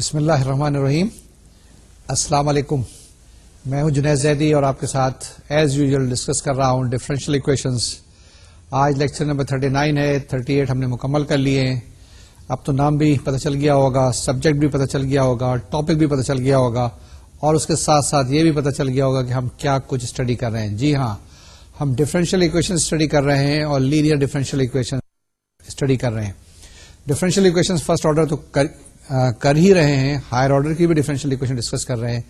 بسم اللہ الرحمن الرحیم السلام علیکم میں ہوں جنید زیدی اور آپ کے ساتھ ایز یوزل ڈسکس کر رہا ہوں ڈفرینشیل ایکویشنز آج لیکچر نمبر تھرٹی نائن ہے تھرٹی ایٹ ہم نے مکمل کر لیے ہیں اب تو نام بھی پتہ چل گیا ہوگا سبجیکٹ بھی پتہ چل گیا ہوگا ٹاپک بھی پتہ چل گیا ہوگا اور اس کے ساتھ ساتھ یہ بھی پتہ چل گیا ہوگا کہ ہم کیا کچھ اسٹڈی کر رہے ہیں جی ہاں ہم ڈفرینشیل اکویشن اسٹڈی کر رہے ہیں اور لینئر ڈفرینشیل اکویشن اسٹڈی کر رہے ہیں ڈفرینشیل اکویشن فرسٹ آرڈر تو کر ہی رہے ہیں ہائر آرڈر کی بھی ڈیفرنشیل اکویشن ڈسکس کر رہے ہیں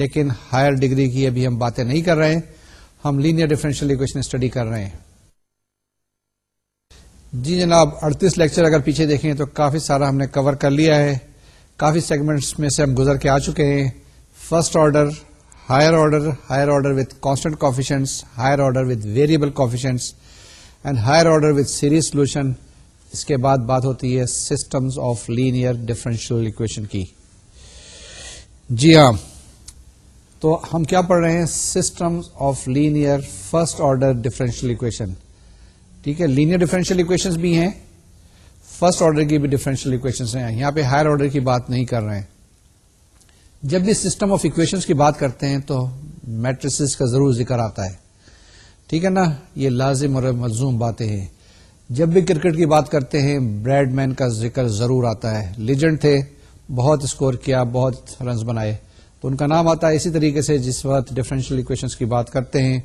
لیکن ہائر ڈگری کی ابھی ہم باتیں نہیں کر رہے ہیں ہم لینئر ڈیفرنشیل اکویشن اسٹڈی کر رہے ہیں جی جناب اڑتیس لیکچر اگر پیچھے دیکھیں تو کافی سارا ہم نے کور کر لیا ہے کافی سیگمنٹس میں سے ہم گزر کے آ چکے ہیں first order higher order higher order with constant coefficients higher order with variable coefficients and higher order with series solution اس کے بعد بات ہوتی ہے systems of linear differential equation کی جی ہاں تو ہم کیا پڑھ رہے ہیں systems of linear first order differential equation ٹھیک ہے لینئر ڈفرینشیل اکویشن بھی ہیں فرسٹ آرڈر کی بھی ڈفرینشیل اکویشن ہیں یہاں پہ ہائر آرڈر کی بات نہیں کر رہے ہیں جب بھی سسٹم آف اکویشن کی بات کرتے ہیں تو میٹرس کا ضرور ذکر آتا ہے ٹھیک ہے نا یہ لازم اور ملزوم باتیں ہیں جب بھی کرکٹ کی بات کرتے ہیں بریڈ مین کا ذکر ضرور آتا ہے لیجنڈ تھے بہت اسکور کیا بہت رنز بنائے تو ان کا نام آتا ہے اسی طریقے سے جس وقت ڈفرینشیل اکویشن کی بات کرتے ہیں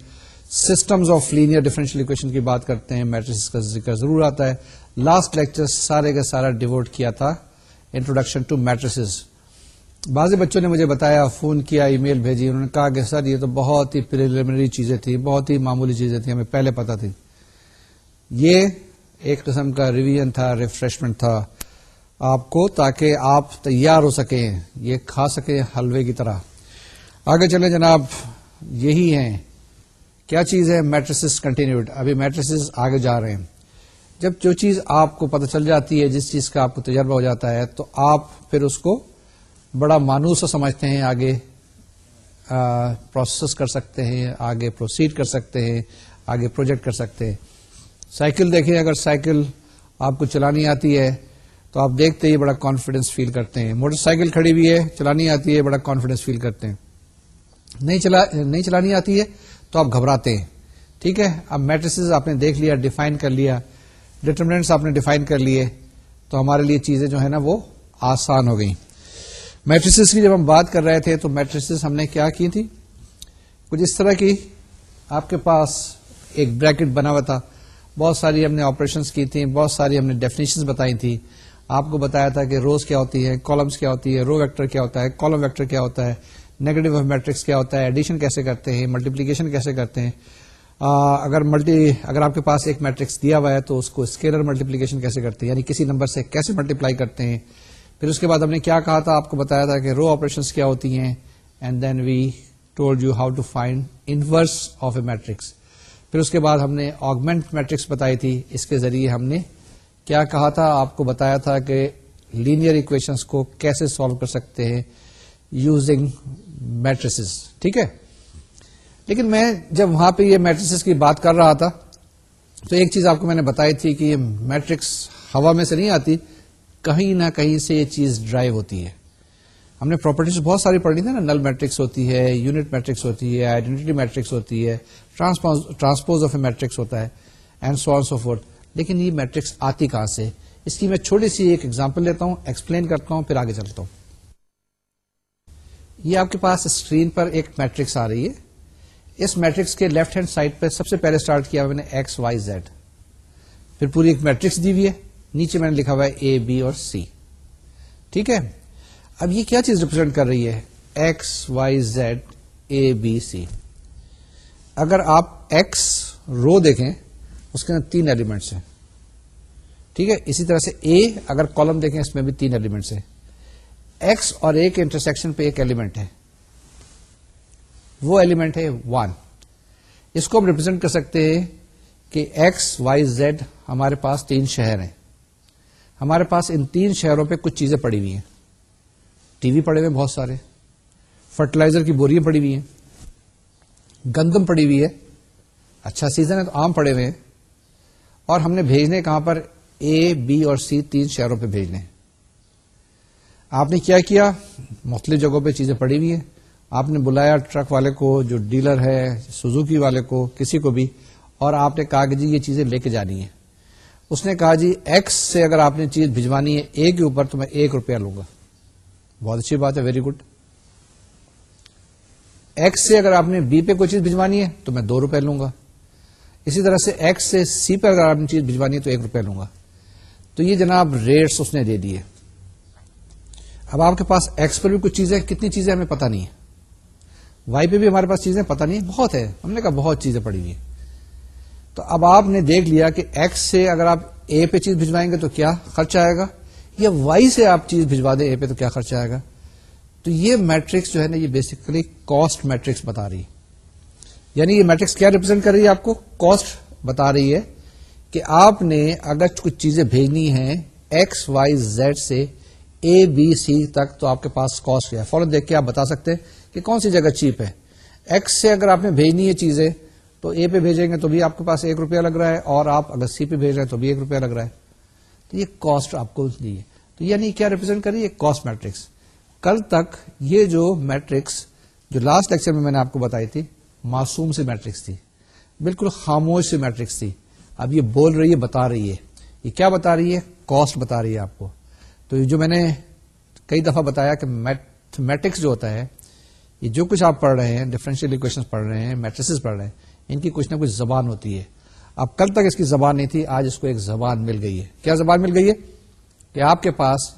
systems of linear differential equation کی بات کرتے ہیں میٹرس کا ذکر ضرور آتا ہے لاسٹ لیکچر سارے کا سارا ڈیوٹ کیا تھا انٹروڈکشن ٹو میٹرسز بعض بچوں نے مجھے بتایا فون کیا ای میل بھیجی انہوں نے کہا کہ سر یہ تو بہت ہی پریلیمنری چیزیں تھیں بہت ہی معمولی چیزیں تھیں ہمیں پہلے پتا تھی یہ ایک قسم کا ریویژن تھا ریفریشمنٹ تھا آپ کو تاکہ آپ تیار ہو سکیں یہ کھا سکیں حلوے کی طرح آگے چلیں جناب یہی ہیں کیا چیز ہے میٹریس کنٹینیوڈ ابھی میٹریسس آگے جا رہے ہیں جب جو چیز آپ کو پتہ چل جاتی ہے جس چیز کا آپ کو تجربہ ہو جاتا ہے تو آپ پھر اس کو بڑا مانوس سمجھتے ہیں آگے پروسیس کر سکتے ہیں آگے پروسیڈ کر سکتے ہیں آگے پروجیکٹ کر سکتے ہیں سائیکل دیکھیں اگر سائیکل آپ کو چلانی آتی ہے تو آپ دیکھتے ہی بڑا کانفیڈینس فیل کرتے ہیں موٹر سائیکل کھڑی ہوئی ہے چلانی آتی ہے بڑا کانفیڈینس فیل کرتے ہیں نہیں چلا نہیں چلانی آتی ہے تو آپ گھبراتے ہیں ٹھیک ہے اب میٹریسز آپ نے دیکھ لیا ڈیفائن کر لیا ڈیٹرمنٹس آپ نے ڈیفائن کر لیے تو ہمارے لیے چیزیں جو ہے نا وہ آسان ہو گئی میٹریسس کی جب ہم بات کر رہے تھے تو میٹریسز ہم نے کیا کی تھی کچھ اس طرح کی آپ کے پاس ایک بریکٹ بنا ہوا تھا بہت ساری ہم نے آپریشنس کی تھیں بہت ساری ہم نے ڈیفینیشن بتائی تھی آپ کو بتایا تھا کہ روز کیا ہوتی ہے کالمس کیا ہوتی ہے رو ویکٹر کیا ہوتا ہے کالم ویکٹر کیا ہوتا ہے نیگیٹو میٹرکس کیا ہوتا ہے ایڈیشن کیسے کرتے ہیں ملٹیپلیکیشن کیسے کرتے ہیں اگر ملٹی اگر آپ کے پاس ایک میٹرکس دیا ہوا ہے تو اس کو اسکیلر ملٹیپلیکیشن کیسے کرتے ہیں یعنی کسی نمبر سے کیسے ملٹیپلائی کرتے ہیں پھر اس کے بعد ہم نے کیا کہا تھا آپ کو بتایا تھا کہ رو آپریشنس کیا ہوتی ہیں and then we told you how to find inverse of a matrix پھر اس کے بعد ہم نے آگمنٹ میٹرکس بتائی تھی اس کے ذریعے ہم نے کیا کہا تھا آپ کو بتایا تھا کہ لینئر اکویشنس کو کیسے سالو کر سکتے ہیں یوزنگ میٹریسز ٹھیک ہے لیکن میں جب وہاں پہ یہ میٹریسز کی بات کر رہا تھا تو ایک چیز آپ کو میں نے بتائی تھی کہ یہ میٹرکس ہوا میں سے نہیں آتی کہیں نہ کہیں سے یہ چیز ڈرائیو ہوتی ہے ہم نے پراپرٹیز بہت ساری پڑھ لی تھی نا نل میٹرکس ہوتی ہے یونٹ میٹرکس ہوتی ہے آئیڈینٹی میٹرکس ہوتی ہے ٹرانسپوز آف اے میٹرکس ہوتا ہے اینڈ سونس آف ورتھ لیکن یہ میٹرکس آتی کہاں سے اس کی میں چھوٹی سی ایک ایگزامپل لیتا ہوں ایکسپلین کرتا ہوں پھر آگے چلتا ہوں یہ آپ کے پاس اسکرین پر ایک میٹرکس آ رہی ہے اس میٹرکس کے لیفٹ ہینڈ سائڈ پہ سب سے پہلے اسٹارٹ کیا میں نے ایکس وائی زیڈ پھر پوری ایک میٹرکس دی ہوئی ہے نیچے میں نے لکھا ہوا ہے اے بی اور سی ٹھیک ہے اب یہ کیا چیز ریپرزینٹ کر رہی ہے X Y Z A B C اگر آپ ایکس رو دیکھیں اس کے اندر تین ایلیمنٹس ہیں ٹھیک ہے اسی طرح سے اے اگر کالم دیکھیں اس میں بھی تین ایلیمنٹس ہیں ایکس اور اے کے انٹرسیکشن پہ ایک ایلیمنٹ ہے وہ ایلیمنٹ ہے ون اس کو ہم ریپرزینٹ کر سکتے ہیں کہ ایکس وائی زیڈ ہمارے پاس تین شہر ہیں ہمارے پاس ان تین شہروں پہ کچھ چیزیں پڑی ہوئی ہیں ٹی وی پڑے ہوئے بہت سارے فرٹیلائزر کی بوریاں پڑی ہوئی ہیں گندم پڑی ہوئی ہے اچھا سیزن ہے تو آم پڑے ہوئے ہیں اور ہم نے بھیجنے کہاں پر اے بی اور سی تین شہروں پہ بھیجنے آپ نے کیا کیا مختلف جگہوں پہ چیزیں پڑی ہوئی ہیں آپ نے بلایا ٹرک والے کو جو ڈیلر ہے سوزوکی والے کو کسی کو بھی اور آپ نے کہا کہ جی یہ چیزیں لے کے جانی ہیں اس نے کہا جی ایکس سے اگر آپ نے چیز بھجوانی ہے اے کے اوپر تو میں ایک روپیہ لوں گا بہت اچھی بات ہے ویری گڈ ایکس سے اگر آپ نے بی پہ کوئی چیز بھجوانی ہے تو میں دو روپے لوں گا اسی طرح سے ایکس سے سی پہ اگر آپ نے چیز بھجوانی ہے تو ایک روپے لوں گا تو یہ جناب ریٹس اس نے دے دیے اب آپ کے پاس ایکس پر بھی کچھ چیزیں کتنی چیزیں ہمیں پتا نہیں ہے وائی پہ بھی ہمارے پاس چیزیں پتا نہیں بہت ہے ہم نے کہا بہت چیزیں پڑی ہوئی تو اب آپ نے دیکھ لیا کہ ایکس سے اگر آپ اے پہ چیز بھجوائیں گے تو کیا خرچ آئے گا یا وائی سے آپ چیز بھجوا دیں اے پہ تو کیا خرچہ آئے گا تو یہ میٹرکس جو ہے نا یہ بیسکلی کاسٹ میٹرکس بتا رہی ہے یعنی یہ میٹرکس کیا ریپرزینٹ کر رہی ہے آپ کو کاسٹ بتا رہی ہے کہ آپ نے اگر کچھ چیزیں بھیجنی ہیں ایکس وائی زیڈ سے اے بی سی تک تو آپ کے پاس کاسٹ ہے فوراً دیکھ کے آپ بتا سکتے ہیں کہ کون سی جگہ چیپ ہے ایکس سے اگر آپ نے بھیجنی ہے چیزیں تو اے پہ بھیجیں گے تو بھی آپ کے پاس ایک روپیہ لگ رہا ہے اور آپ اگر سی پہ بھیج رہے ہیں تو بھی ایک روپیہ لگ رہا ہے یہ کاسٹ آپ کو دی ہے تو یعنی کیا ریپرزینٹ کر رہی ہے کاسٹ میٹرکس کل تک یہ جو میٹرکس جو لاسٹ لیکچر میں میں نے آپ کو بتائی تھی تھی معصوم میٹرکس بالکل خاموش سے میٹرکس تھی اب یہ بول رہی ہے بتا رہی ہے یہ کیا بتا رہی ہے کاسٹ بتا رہی ہے آپ کو تو جو میں نے کئی دفعہ بتایا کہ میتھمیٹکس میٹرکس جو ہوتا ہے یہ جو کچھ آپ پڑھ رہے ہیں اکویشن پڑھ رہے ہیں میٹرس پڑھ رہے ہیں ان کی کچھ نہ کچھ زبان ہوتی ہے اب کل تک اس کی زبان نہیں تھی آج اس کو ایک زبان مل گئی ہے کیا زبان مل گئی ہے کہ آپ کے پاس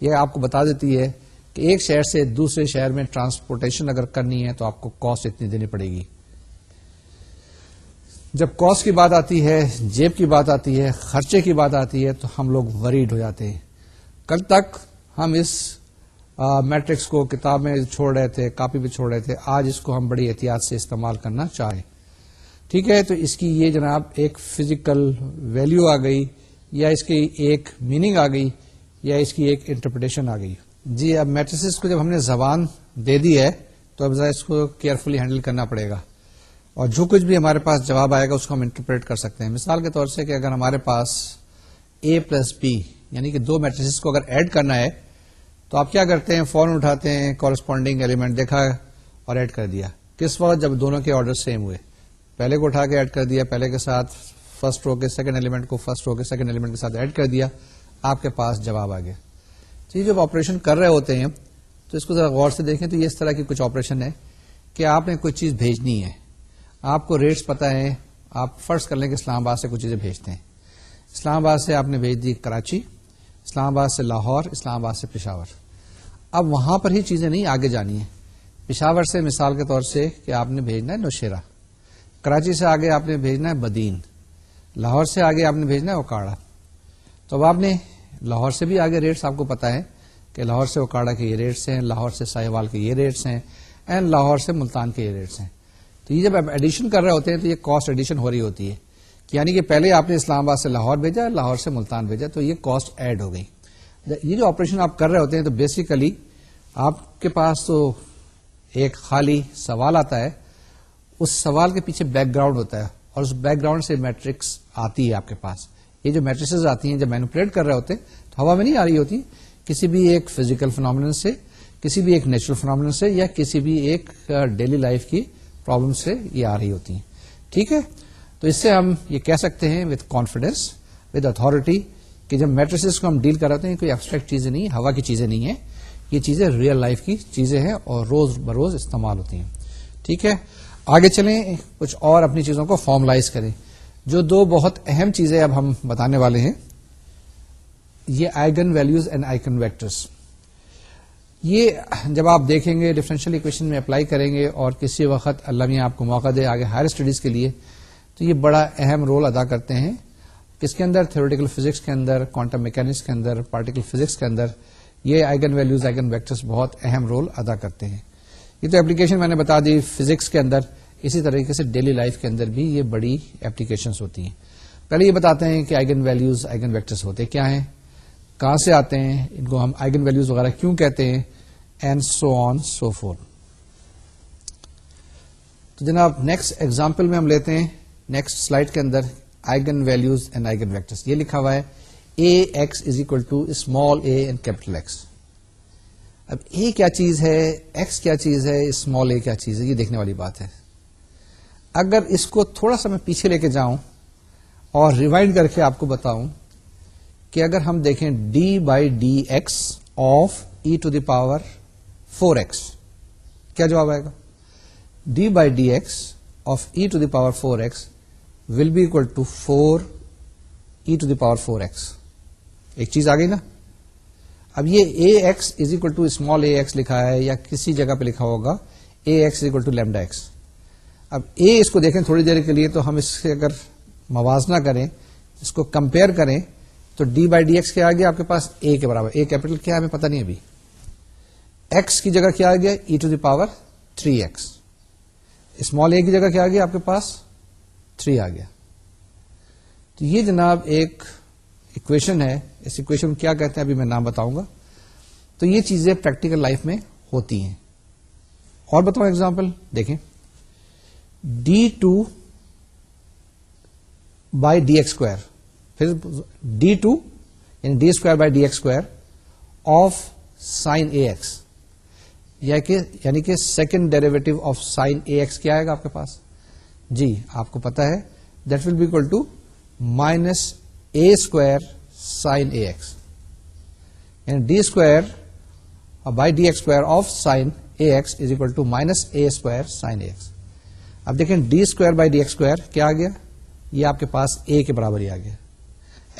یہ آپ کو بتا دیتی ہے کہ ایک شہر سے دوسرے شہر میں ٹرانسپورٹیشن اگر کرنی ہے تو آپ کو کاسٹ اتنی دینی پڑے گی جب کاسٹ کی بات آتی ہے جیب کی بات آتی ہے خرچے کی بات آتی ہے تو ہم لوگ وریڈ ہو جاتے ہیں کل تک ہم اس میٹرکس کو کتاب میں چھوڑ رہے تھے کاپی پہ چھوڑ رہے تھے آج اس کو ہم بڑی احتیاط سے استعمال کرنا چاہیں ٹھیک ہے تو اس کی یہ جناب ایک فزیکل ویلو آ گئی یا اس کی ایک میننگ آ گئی یا اس کی ایک انٹرپریٹیشن آ گئی جی اب میٹریسز کو جب ہم نے زبان دے دی ہے تو اب ذرا اس کو کیئرفلی ہینڈل کرنا پڑے گا اور جو کچھ بھی ہمارے پاس جواب آئے گا اس کو ہم انٹرپریٹ کر سکتے ہیں مثال کے طور سے کہ اگر ہمارے پاس اے پلس بی یعنی کہ دو میٹرس کو اگر ایڈ کرنا ہے تو آپ کیا کرتے ہیں فون اٹھاتے ہیں کورسپونڈنگ ایلیمنٹ دیکھا اور ایڈ کر دیا کس وقت جب دونوں کے آرڈر سیم ہوئے پہلے کو اٹھا کے ایڈ کر دیا پہلے کے ساتھ فرسٹ رو کے سیکنڈ ایلیمنٹ کو فرسٹ رو کے سیکنڈ ایلیمنٹ کے ساتھ ایڈ کر دیا آپ کے پاس جواب آ گیا یہ جب آپریشن کر رہے ہوتے ہیں تو اس کو ذرا غور سے دیکھیں تو یہ اس طرح کی کچھ آپریشن ہے کہ آپ نے کوئی چیز بھیجنی ہے آپ کو ریٹس پتہ ہے آپ فرض کر لیں کہ اسلام آباد سے کچھ چیزیں بھیجتے ہیں اسلام آباد سے آپ نے بھیج دی کراچی اسلام آباد سے لاہور اسلام آباد سے پشاور اب وہاں پر ہی چیزیں نہیں آگے جانی ہیں پشاور سے مثال کے طور سے کہ آپ نے بھیجنا ہے نوشیرا کراچی سے آگے آپ نے بھیجنا ہے بدین لاہور سے آگے آپ نے بھیجنا ہے اوکاڑا تو اب آپ نے لاہور سے بھی آگے ریٹس آپ کو پتا ہے کہ لاہور سے اوکاڑا کے یہ ریٹس ہیں لاہور سے ساہیوال کے یہ ریٹس ہیں اینڈ لاہور سے ملتان کے یہ ریٹس ہیں تو یہ جب آپ ایڈیشن کر رہے ہوتے ہیں تو یہ کاسٹ ایڈیشن ہو رہی ہوتی ہے کہ یعنی کہ پہلے آپ نے اسلام آباد سے لاہور بھیجا لاہور سے ملتان بھیجا تو یہ کاسٹ ایڈ ہو گئی یہ جو آپریشن آپ کر رہے ہوتے ہیں تو بیسیکلی آپ کے پاس تو ایک خالی سوال آتا ہے اس سوال کے پیچھے بیک گراؤنڈ ہوتا ہے اور اس بیک گراؤنڈ سے میٹرکس آتی ہے آپ کے پاس یہ جو میٹرسز آتی ہیں جب مینوپولیٹ کر رہے ہوتے ہیں تو ہوا میں نہیں آ رہی ہوتی کسی بھی ایک فزیکل فنامل سے کسی بھی ایک نیچرل سے یا کسی بھی ایک ڈیلی لائف کی پرابلم سے یہ آ رہی ہوتی ہیں ٹھیک ہے تو اس سے ہم یہ کہہ سکتے ہیں وتھ کانفیڈینس وتھ اتارٹی کہ جب میٹرسز کو ہم ڈیل کر رہے ہیں کوئی ایبسٹریکٹ چیزیں نہیں ہوا کی چیزیں نہیں ہیں یہ چیزیں ریئل لائف کی چیزیں ہیں اور روز بروز استعمال ہوتی ہیں ٹھیک ہے آگے چلیں کچھ اور اپنی چیزوں کو فارملائز کریں جو دو بہت اہم چیزیں اب ہم بتانے والے ہیں یہ eigen values and eigen vectors یہ جب آپ دیکھیں گے ڈفرینشیل اکویشن میں اپلائی کریں گے اور کسی وقت اللہ میں آپ کو موقع دے آگے ہائر اسٹڈیز کے لیے تو یہ بڑا اہم رول ادا کرتے ہیں کس کے اندر تھھیورٹیکل فزکس کے اندر کوانٹم میکینکس کے اندر پارٹیکل فزکس کے اندر یہ آئگن ویلوز آئگن ویکٹرس بہت اہم رول ادا کرتے ہیں یہ تو ایپلیکیشن میں نے بتا دی فزکس کے اندر اسی طریقے سے ڈیلی لائف کے اندر بھی یہ بڑی اپلیکیشنس ہوتی ہیں پہلے یہ بتاتے ہیں کہ آئگن ویلوز آئگن ویکٹرس ہوتے کیا ہیں کہاں سے آتے ہیں ان کو ہم آئگن ویلوز وغیرہ کیوں کہتے ہیں and so so on forth تو جناب نیکسٹ ایگزامپل میں ہم لیتے ہیں نیکسٹ سلائڈ کے اندر eigen values and eigen vectors یہ لکھا ہوا ہے A X is equal to small A and capital X اب اے کیا چیز ہے ایکس کیا چیز ہے اسمال اے کیا چیز ہے یہ دیکھنے والی بات ہے اگر اس کو تھوڑا سا میں پیچھے لے کے جاؤں اور ریوائنڈ کر کے آپ کو بتاؤں کہ اگر ہم دیکھیں D by D X of E to the power four X کیا جواب آئے گا D by D X of E to the power four X will be equal to four E to the power four X ایک چیز آ گئی نا اب یہ A X is equal to small A X لکھا ہے یا کسی جگہ پہ لکھا ہوگا A X is equal to lambda X اب اے اس کو دیکھیں تھوڑی دیر کے لیے تو ہم اس سے اگر موازنہ کریں اس کو کمپیئر کریں تو ڈی بائی ڈی ایکس کیا آ گیا آپ کے پاس اے کے برابر اے کیپٹل کیا ہمیں پتہ نہیں ابھی ایکس کی جگہ کیا آ گیا e to the power three x small a کی جگہ کیا آ گیا آپ کے پاس تھری آ گیا تو یہ جناب ایک اکویشن ہے اس اکویشن کیا کہتے ہیں ابھی میں نام بتاؤں گا تو یہ چیزیں پریکٹیکل لائف میں ہوتی ہیں اور بتاؤں ایگزامپل دیکھیں d two by d x square پھر ڈی ٹو یعنی d square by d x square of sine a x یعنی کہ second derivative of sine a x کیا آئے گا آپ کے پاس جی آپ کو پتا ہے that will equal to minus a square by uh, a of sin minus a دیکھیں ڈی اسکوائر کیا آ گیا یہ آپ کے پاس اے کے برابر ہی آ گیا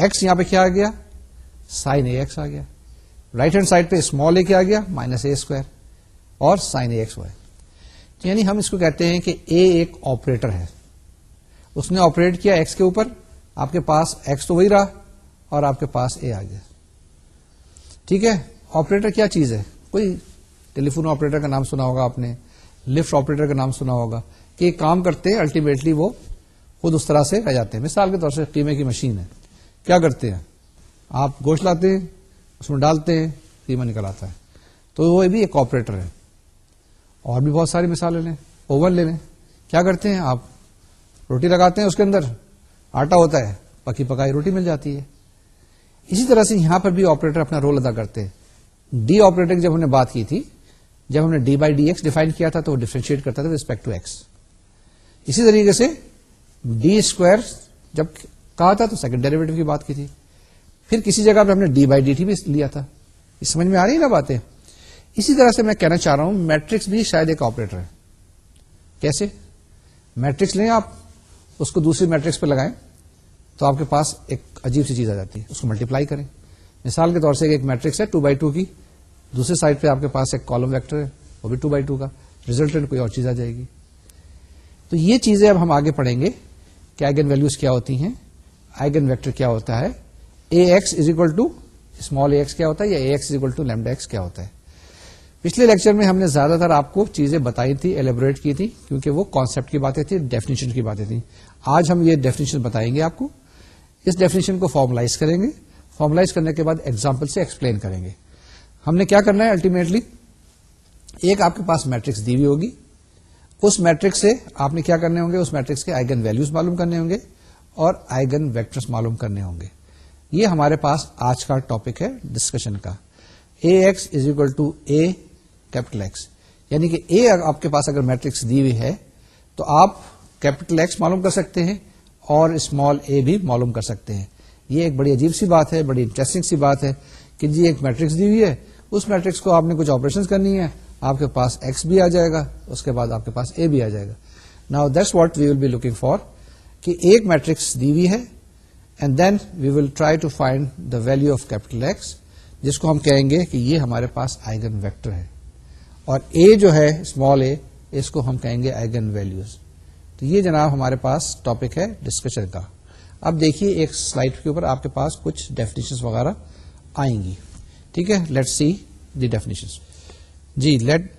ایکس یہاں پہ کیا آ گیا سائن اے ایکس آ گیا رائٹ ہینڈ سائڈ پہ اسمال اے کیا آ گیا مائنس اے اسکوائر اور سائن اے ایکس یعنی ہم اس کو کہتے ہیں کہ اے ایک آپریٹر ہے اس نے آپریٹ کیا ایکس کے اوپر آپ کے پاس ایکس تو وہی رہا اور آپ کے پاس اے آ گیا ٹھیک ہے آپریٹر کیا چیز ہے کوئی ٹیلیفون آپریٹر کا نام سنا ہوگا آپ نے لفٹ آپریٹر کا نام سنا ہوگا کہ ایک کام کرتے ہیں الٹیمیٹلی وہ خود اس طرح سے رہ جاتے ہیں مثال کے طور سے قیمے کی مشین ہے کیا کرتے ہیں آپ گوشت لاتے ہیں اس میں ڈالتے ہیں قیمہ نکل آتا ہے تو وہ بھی ایک آپریٹر ہے اور بھی بہت ساری مثالیں لیں اوون لے لیں کیا کرتے ہیں آپ روٹی لگاتے ہیں اس کے اندر آٹا ہوتا ہے پکی پکائی روٹی مل جاتی ہے اسی طرح سے یہاں پر بھی آپریٹر اپنا رول ادا کرتے ہیں ڈی آپریٹر جب ہم نے بات کی تھی جب ہم نے d by d x define کیا تھا تو وہ ڈیفرینشیٹ کرتا تھا ریسپیکٹ ٹو ایکس اسی طریقے سے ڈی اسکوائر جب کہا تھا تو سیکنڈ ڈیریویٹو کی بات کی تھی پھر کسی جگہ پہ ہم نے ڈی بائی ڈی ٹی بھی لیا تھا سمجھ میں آ رہی نا باتیں اسی طرح سے میں کہنا چاہ رہا ہوں میٹرکس بھی شاید ایک آپریٹر ہے کیسے میٹرکس لیں آپ اس کو دوسری میٹرکس پہ لگائیں تو آپ کے پاس ایک عجیب سی چیز آ جاتی ہے اس کو ملٹیپلائی کریں مثال کے طور سے ایک میٹرکس ہے بائی ٹو کی دوسرے سائڈ پہ آپ کے پاس ایک کالم ویکٹر ہے وہ بھی ٹو بائی ٹو کا ریزلٹنٹ کوئی اور چیز آ جائے گی تو یہ چیزیں اب ہم آگے پڑھیں گے کہ آئیگن ویلوز کیا ہوتی ہیں آئیگن ویکٹر کیا ہوتا ہے a a x is equal to small x کیا ہوتا ہے یا a x x is equal to lambda کیا ہوتا ہے پچھلے لیکچر میں ہم نے زیادہ تر آپ کو چیزیں بتائی تھی ایلیبوریٹ کی تھی کیونکہ وہ کانسپٹ کی باتیں تھیں ڈیفینیشن کی باتیں تھیں آج ہم یہ ڈیفینیشن بتائیں گے آپ کو اس ڈیفینیشن کو فارملائز کریں گے فارملائز کرنے کے بعد ایگزامپل سے ایکسپلین کریں گے ہم نے کیا کرنا ہے الٹیمیٹلی ایک آپ کے پاس میٹرکس دی ہوئی ہوگی اس میٹرک سے آپ نے کیا کرنے ہوں گے اس میٹرکس کے آئگن ویلوز معلوم کرنے ہوں گے اور آئگن ویکٹرس معلوم کرنے ہوں گے یہ ہمارے پاس آج کا ٹاپک ہے ڈسکشن کا a x is equal to a capital x یعنی کہ اے آپ کے پاس اگر میٹرکس دی ہوئی ہے تو آپ کیپٹل ایکس معلوم کر سکتے ہیں اور اسمال اے بھی معلوم کر سکتے ہیں یہ ایک بڑی عجیب سی بات ہے بڑی انٹرسٹنگ سی بات ہے کہ جی ایک میٹرکس دی ہوئی ہے اس میٹرکس کو آپ نے کچھ آپریشن کرنی ہے آپ کے پاس ایکس بھی آ جائے گا اس کے بعد آپ کے پاس اے بھی آ جائے گا نا this what we will be looking for کہ ایک میٹرکس دی ہوئی ہے and then we will try to find the value of capital x جس کو ہم کہیں گے کہ یہ ہمارے پاس آئگن ویکٹر ہے اور اے جو ہے اسمال اے اس کو ہم کہیں گے آئگن ویلوز تو یہ جناب ہمارے پاس ٹاپک ہے ڈسکشن کا اب دیکھیے ایک سلائڈ کے اوپر آپ کے پاس کچھ ڈیفینیشن وغیرہ آئیں گی ٹھیک ہے let see the definition G let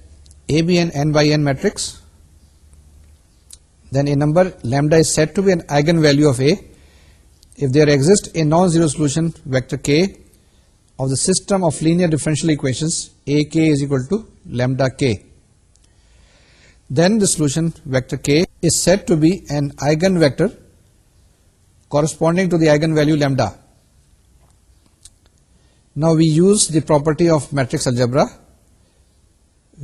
a be an n by n matrix then a number lambda is set to be an eigenvalue of a there exist a non zero solution vector k of the system of linear equation a k is equal to lambda K then the solution vector k is set to be eigenvector corresponding to the eigenvalue lambda نا we use the property of matrix algebra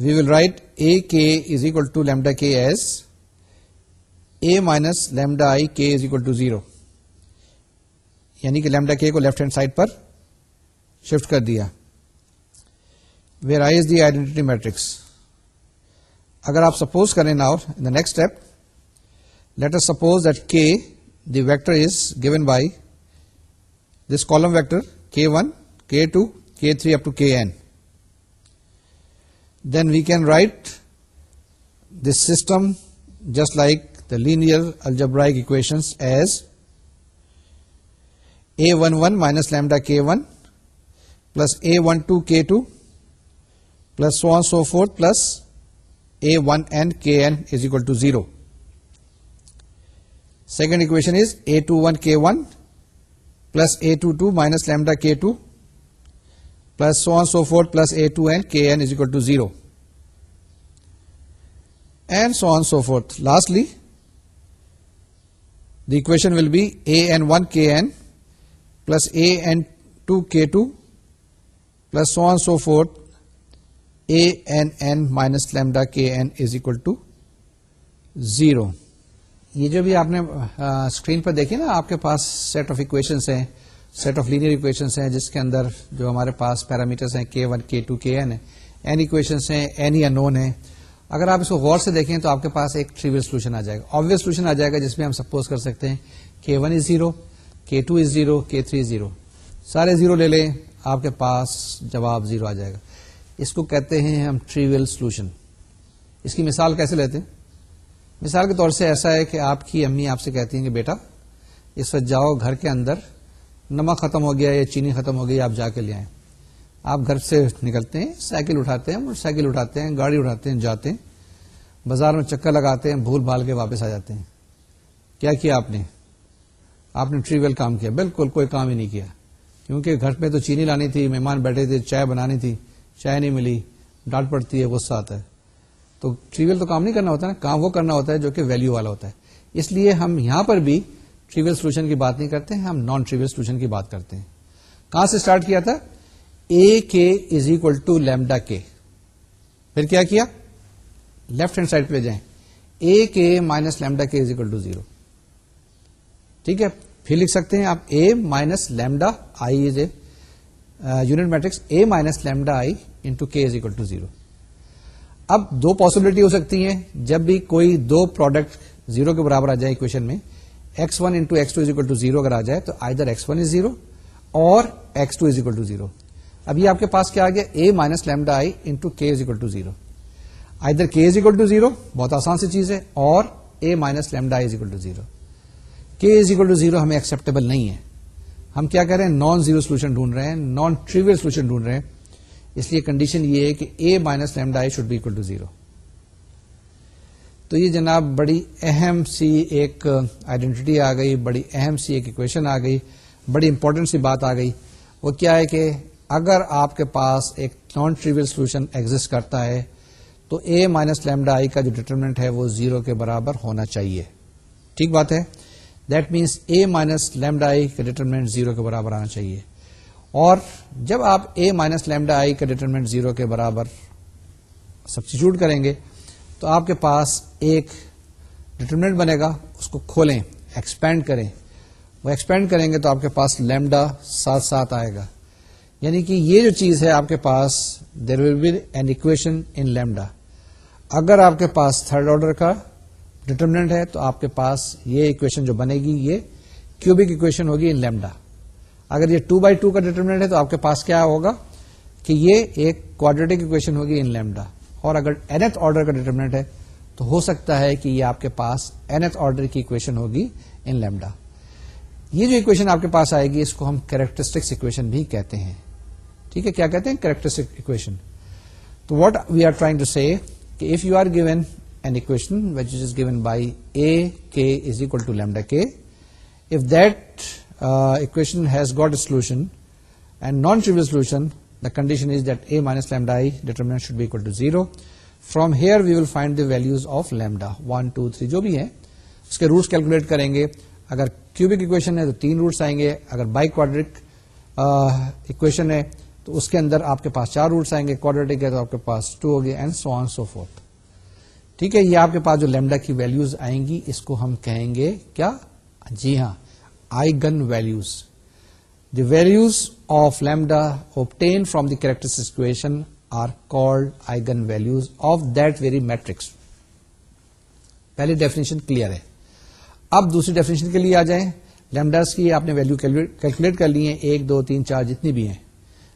we will write a k is equal to lambda k as a minus lambda I k is equal to zero یعنی کہ lambda k کو left hand side پر shift کر دیا where the identity matrix اگر آپ suppose کریں نا the next step later suppose that k the vector is given by this column vector k one k two k three up to k n then we can write this system just like the linear algebraic equation as a one one minus lambda k one plus a one two k two plus so so forth plus a1 and kn is equal to 0. Second equation is a21 k1 plus a22 minus lambda k2 plus so on so forth plus a2n kn is equal to 0 and so on so forth. Lastly, the equation will be an1 kn plus an2 k2 plus so on so forth a n n minus lambda k n is equal to zero یہ جو بھی آپ نے screen پر دیکھی نا آپ کے پاس سیٹ آف اکویشن ہیں سیٹ آف لینئر اکویشن ہیں جس کے اندر جو ہمارے پاس پیرامیٹرس ہیں کے k k one two n n n ہیں یا نون اگر آپ اس کو غور سے دیکھیں تو آپ کے پاس ایک ٹریویل سولوشن آ جائے گا آبیس سولوشن آ جائے گا جس میں ہم سپوز کر سکتے ہیں k one is zero k two is zero k three zero سارے زیرو لے لیں آپ کے پاس جواب زیرو آ جائے گا اس کو کہتے ہیں ہم ٹریویل سولوشن اس کی مثال کیسے لیتے ہیں مثال کے طور سے ایسا ہے کہ آپ کی امی آپ سے کہتی ہیں کہ بیٹا اس وقت جاؤ گھر کے اندر نمک ختم ہو گیا یا چینی ختم ہو گئی آپ جا کے لے آئیں آپ گھر سے نکلتے ہیں سائیکل اٹھاتے ہیں موٹر سائیکل اٹھاتے ہیں گاڑی اٹھاتے ہیں جاتے ہیں بازار میں چکر لگاتے ہیں بھول بھال کے واپس آ جاتے ہیں کیا کیا آپ نے آپ نے ٹریول کام کیا بالکل کوئی کام ہی نہیں کیا کیونکہ گھر میں تو چینی لانی تھی مہمان بیٹھے تھے چائے بنانی تھی چائے نہیں ملی ڈانٹ پڑتی ہے غصہ آتا ہے تو ٹریول تو کام نہیں کرنا ہوتا کام وہ کرنا ہوتا ہے جو کہ ویلو والا ہوتا ہے اس لیے ہم یہاں پر بھی ٹریول سولوشن کی بات نہیں کرتے ہیں ہم نان ٹریول سولوشن کی بات کرتے ہیں کہاں سے اسٹارٹ کیا تھا اے کے is equal to lambda k پھر کیا کیا لیفٹ ہینڈ سائڈ پہ جائیں A k minus lambda k is equal to zero ٹھیک ہے پھر لکھ سکتے ہیں آپ A minus lambda I is a unit matrix A minus lambda I into K is equal to zero اب دو پاسبلٹی ہو سکتی ہیں جب بھی کوئی دو پروڈکٹ زیرو کے برابر آ جائے اکویشن میں x one into x two is equal to zero اگر آ جائے تو either x one is zero اور x two is equal to zero اب یہ آپ کے پاس کیا آ گیا a minus lambda I into k is equal to zero either k is equal to zero بہت آسان سی چیز ہے اور A minus lambda is equal to zero K is equal to zero ہمیں ایکسپٹیبل نہیں ہے ہم کیا کہہ رہے ہیں نان زیرو سولوشن ڈھونڈ رہے ہیں نان ٹریویل سولوشن ڈھونڈ رہے ہیں اس لیے کنڈیشن یہ ہے کہ a minus lambda should equal to zero تو یہ جناب بڑی اہم سی ایک آئیڈینٹی آ گئی بڑی اہم سی ایک اکویشن آ گئی بڑی امپورٹنٹ سی بات آ گئی وہ کیا ہے کہ اگر آپ کے پاس ایک نان ٹریویل سولوشن ایگزٹ کرتا ہے تو اے مائنس لیمڈا آئی کا جو ڈٹرمنٹ ہے وہ زیرو کے برابر ہونا چاہیے ٹھیک بات ہے that means a minus lambda I کا ڈیٹرمنٹ زیرو کے برابر آنا چاہیے اور جب آپ اے مائنس لیمڈا آئی کا ڈیٹرمنٹ زیرو کے برابر سبسٹیچیوٹ کریں گے تو آپ کے پاس ایک ڈیٹرمنٹ بنے گا اس کو کھولیں ایکسپینڈ کریں وہ ایکسپینڈ کریں گے تو آپ کے پاس لیمڈا ساتھ ساتھ آئے گا یعنی کہ یہ جو چیز ہے آپ کے پاس there will be N equation in lambda اگر آپ کے پاس تھرڈ آرڈر کا ڈٹرمنٹ ہے تو آپ کے پاس یہ اکویشن جو بنے گی یہ کیوبک اکویشن ہوگی ان لیمڈا اگر یہ ٹو بائی ٹو کا ڈیٹرمنٹ ہے تو آپ کے پاس کیا ہوگا کہ یہ ایک کوڈریٹک اکویشن ہوگی ان لیمڈا اور اگر آرڈر کا ہے تو ہو سکتا ہے کہ یہ آپ کے پاس آرڈر کی اکویشن ہوگی ان لیمڈا یہ جو اکویشن آپ کے پاس آئے گی اس کو ہم کیریکٹرسٹکس اکویشن بھی کہتے ہیں ٹھیک ہے کیا کہتے ہیں کیریکٹرسٹک اکویشن تو what we are trying to کہ if you are given solution non شوبل solution zero from here we will find the values of lambda one two three جو بھی ہیں اس کے روٹس کیلکولیٹ کریں گے اگر کیوبک اکویشن ہے تو تین روٹس آئیں گے اگر بائی کوڈرک اکویشن ہے تو اس کے اندر آپ کے پاس چار روٹس آئیں گے کوڈرٹک ہے تو آپ کے پاس ٹو ہوگی and so on so forth ٹھیک ہے یہ آپ کے پاس جو لیمڈا کی ویلوز آئیں گی اس کو ہم کہیں گے کیا جی ہاں eigenvalues the values of lambda obtained from the character situation are called eigenvalues of that very matrix پہلی ڈیفینیشن کلیئر ہے اب دوسری ڈیفینیشن کے لیے آ جائیں لیمڈاس کی آپ نے ویلو کیلکولیٹ کر لی ہے ایک دو تین چار جتنی بھی ہیں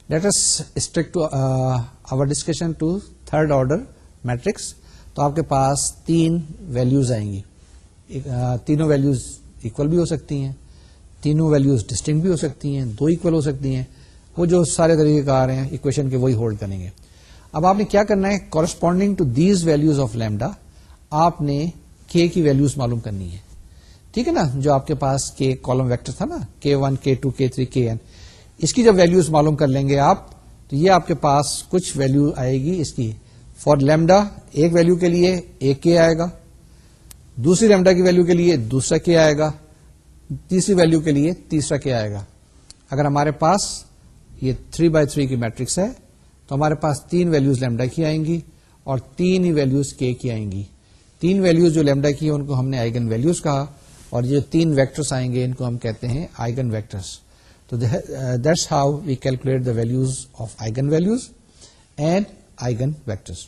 let restrict to our discussion to third order matrix تو آپ کے پاس تین ویلیوز آئیں گی تینوں ویلیوز اکول بھی ہو سکتی ہیں تینوں ویلیوز ڈسٹنگ بھی ہو سکتی ہیں دو اکول ہو سکتی ہیں وہ جو سارے طریقے کا آ رہے ہیں اکویشن کے وہی ہولڈ کریں گے اب آپ نے کیا کرنا ہے corresponding to these values of lambda آپ نے کے کی ویلوز معلوم کرنی ہے ٹھیک ہے نا جو آپ کے پاس کے کالم ویکٹر تھا نا کے ون کے ٹو کے تھری کے این اس کی جب ویلوز معلوم کر لیں گے آپ تو یہ آپ کے پاس کچھ ویلو آئے گی اس کی فار لیمڈا ایک ویلو کے لیے ایک کے آئے گا دوسری لیمڈا کی ویلو کے لیے دوسرا کے آئے گا تیسری ویلو کے لیے تیسرا کے آئے گا اگر ہمارے پاس یہ 3 بائی تھری کی میٹرکس ہے تو ہمارے پاس تین ویلوز لیمڈا کی آئیں گی اور تین ہی ویلوز کے کی آئیں گی تین ویلوز جو لیمڈا کی ان کو ہم نے آئگن ویلوز کہا اور یہ تین ویکٹرس آئیں گے ان کو ہم کہتے ہیں آئگن ویکٹرس تو that's how we calculate the values values of and eigenvectors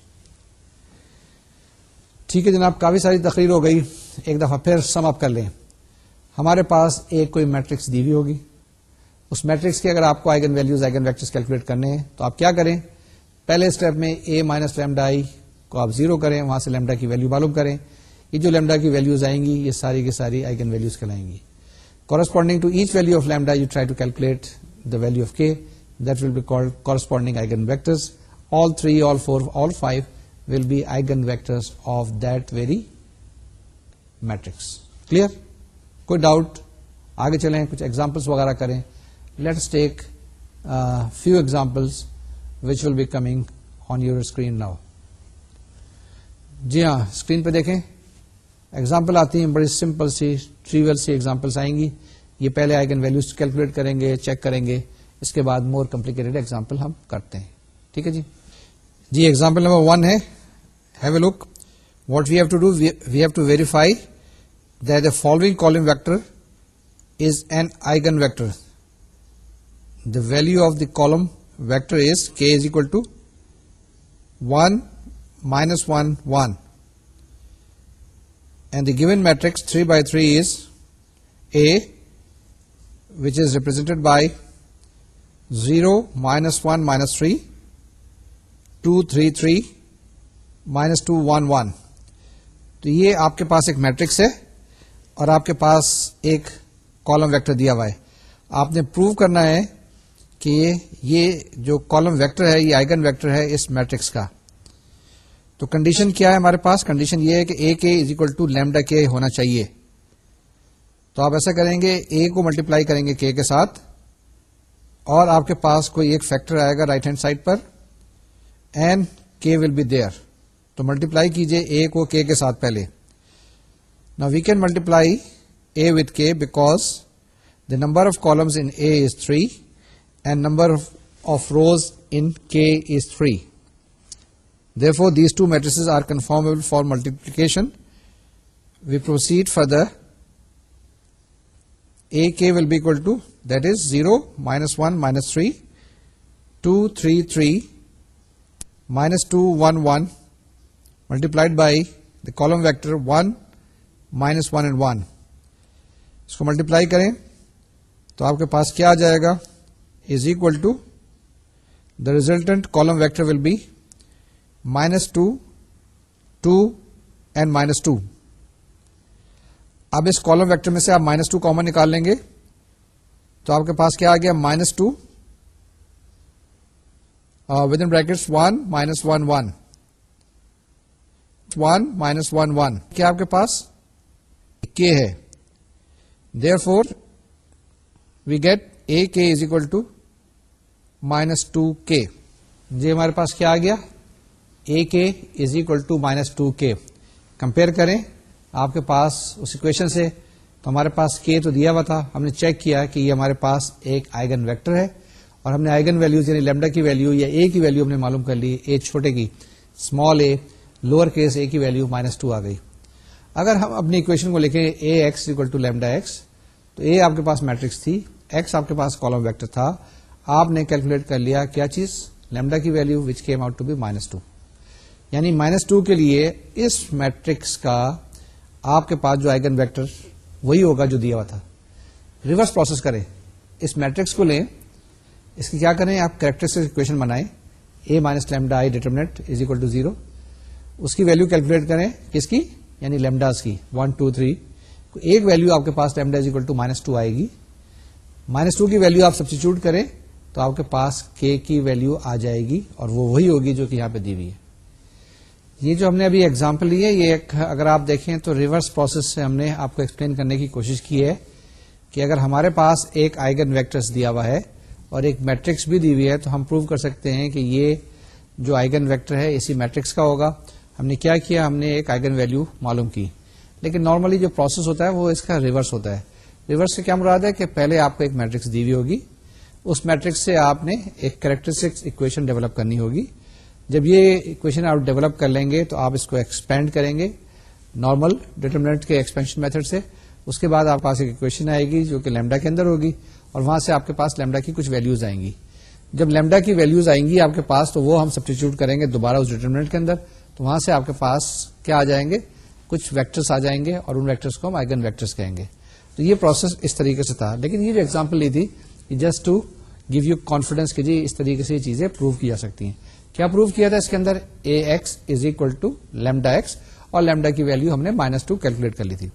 ٹھیک ہے جناب کافی ساری تقریر ہو گئی ایک دفعہ پھر سم اپ کر لیں ہمارے پاس ایک کوئی میٹرکس دی ہوئی ہوگی اس میٹرکس کے اگر آپ کو eigen values eigen vectors calculate کرنے ہیں تو آپ کیا کریں پہلے اسٹیپ میں اے مائنس لیمڈا آئی کو آپ زیرو کریں وہاں سے لیمڈا کی ویلو معلوم کریں یہ جو لیمڈا کی ویلوز آئیں گی یہ ساری کی ساری آئگن ویلوز کہلائیں گی corresponding to each value of lambda you try to calculate the value of k that will be call corresponding eigenvectors all three all four all five will be eigenvectors of that of matrix. Very matrix clear کوئی doubt آگے چلیں کچھ examples وغیرہ کریں let's take few examples which will be coming on your screen now جی ہاں screen پہ دیکھیں example آتی ہیں بڑی سمپل سی ٹریول سی ایگزامپلس آئیں گی یہ پہلے آئیگن ویلوز کیلکولیٹ کریں گے چیک کریں گے اس کے بعد مور کمپلیکیٹڈ ایگزامپل ہم کرتے ہیں ٹھیک ہے جی جی ایگزامپل نمبر ون ہے have a look what we have to do we have to verify the following column vector is an eigenvector the value of the column vector is k is equal to one minus one one and the given matrix three by three is a which is represented by zero minus one minus three three three minus two one one تو یہ آپ کے پاس ایک matrix ہے اور آپ کے پاس ایک کالم ویکٹر دیا ہوا ہے آپ نے پروو کرنا ہے کہ یہ جو کالم ویکٹر ہے یہ آئگن ویکٹر ہے اس میٹرکس کا تو کنڈیشن کیا ہے ہمارے پاس کنڈیشن یہ ہے کہ اے کے کے از اکول ٹو لیمڈا ہونا چاہیے تو آپ ایسا کریں گے اے کو ملٹیپلائی کریں گے کے کے ساتھ اور آپ کے پاس کوئی ایک فیکٹر آئے گا رائٹ ہینڈ سائڈ پر and k will be there تو ملٹیپلائی کیجیے اے کو کے ساتھ پہلے نا we can multiply a with k because the number of columns in a is three and number of rows in k is three therefore these two matrices are conformable for multiplication we proceed for the a k will be equal to that is zero minus one minus three two three three minus two one one multiplied by the column vector one minus one and one اس کو multiply کریں تو آپ کے پاس کیا آ جائے گا is equal to the resultant column vector will be minus two two and minus two اب اس کالم ویکٹر میں سے آپ مائنس ٹو کامن نکال لیں گے تو آپ کے پاس کیا آ گیا minus two within brackets one minus one one one minus one one کیا آپ کے پاس کے ہے دیر four we get a k is equal to minus two k جی ہمارے پاس کیا آ گیا a k is equal to minus two k compare کریں آپ کے پاس اس اکویشن سے تو ہمارے پاس کے تو دیا ہوا تھا ہم نے چیک کیا کہ یہ ہمارے پاس ایک آئگن ویکٹر ہے اور ہم نے آئگن ویلوز یعنی لیمڈا کی ویلو یا اے کی ویلو ہم نے معلوم کر لی اے چھوٹے کی small a lower case a کی ویلو مائنس ٹو آ گئی اگر ہم اپنی اکویشن کو لکھیں A X equal to lambda X تو اے آپ کے پاس میٹرکس تھی ایکس آپ کے پاس کالم ویکٹر تھا آپ نے کیلکولیٹ کر لیا کیا چیز لیمڈا کی value which came out to be minus two یعنی مائنس ٹو کے لیے اس میٹرکس کا آپ کے پاس جو آئگن ویکٹر وہی ہوگا جو دیا ہوا تھا ریورس پروسیس کریں اس میٹرکس کو لیں اس کی کیا کریں آپ کریکٹر سے اکویشن بنائیں a minus lambda I determinant is equal to zero اس کی ویلو کیلکولیٹ کریں کس کی یعنی لیمڈاز کی ون ٹو تھری ایک ویلو آپ کے پاس lambda is equal to minus two آئے گی مائنس ٹو کی ویلو آپ سبسٹیچیوٹ کریں تو آپ کے پاس کے کی ویلو آ جائے گی اور وہ وہی ہوگی جو کہ یہاں پہ دی ہوئی ہے یہ جو ہم نے ابھی ایگزامپل لی ہے یہ ایک اگر آپ دیکھیں تو ریورس پروسیس سے ہم نے آپ کو ایکسپلین کرنے کی کوشش کی ہے کہ اگر ہمارے پاس ایک آئگن ویکٹرس دیا ہوا ہے اور ایک میٹرکس بھی دی ہوئی ہے تو ہم پروو کر سکتے ہیں کہ یہ جو آئگن ویکٹر ہے اسی میٹرکس کا ہوگا ہم نے کیا کیا ہم نے ایک آئگن ویلو معلوم کی لیکن نارملی جو پروسیس ہوتا ہے وہ اس کا ریورس ہوتا ہے ریورس سے کیا مراد ہے کہ پہلے آپ کو ایک میٹرکس دی ہوئی ہوگی اس میٹرکس سے آپ نے ایک کریکٹرسٹکس اکویشن ڈیولپ کرنی ہوگی جب یہ اکویشن آپ ڈیولپ کر لیں گے تو آپ اس کو ایکسپینڈ کریں گے نارمل ڈیٹرمنٹ کے ایکسپینشن میتھڈ سے اس کے بعد آپ پاس ایک اکویشن آئے گی جو کہ لیمڈا کے اندر ہوگی اور وہاں سے آپ کے پاس لیمڈا کی کچھ ویلوز آئیں گی جب لیمڈا کی ویلوز آئیں گی آپ کے پاس تو وہ ہم سبسٹیچیوٹ کریں گے دوبارہ اس ڈیٹرمنٹ کے کے اندر تو وہاں سے آپ پاس کیا آ جائیں گے کچھ ویکٹرس آ جائیں گے اور ان ویکٹرس ویکٹرس کو ہم آئگن کہیں گے تو یہ پروسیس اس طریقے سے تھا لیکن یہ جو ایگزامپل لی تھی just to give you confidence کہ جی اس طریقے سے یہ چیزیں پروو کی جا سکتی ہیں کیا پروو کیا تھا اس کے اندر a x is equal to lambda x اور لیمڈا کی ویلو ہم نے مائنس ٹو کیلکولیٹ کر لی تھی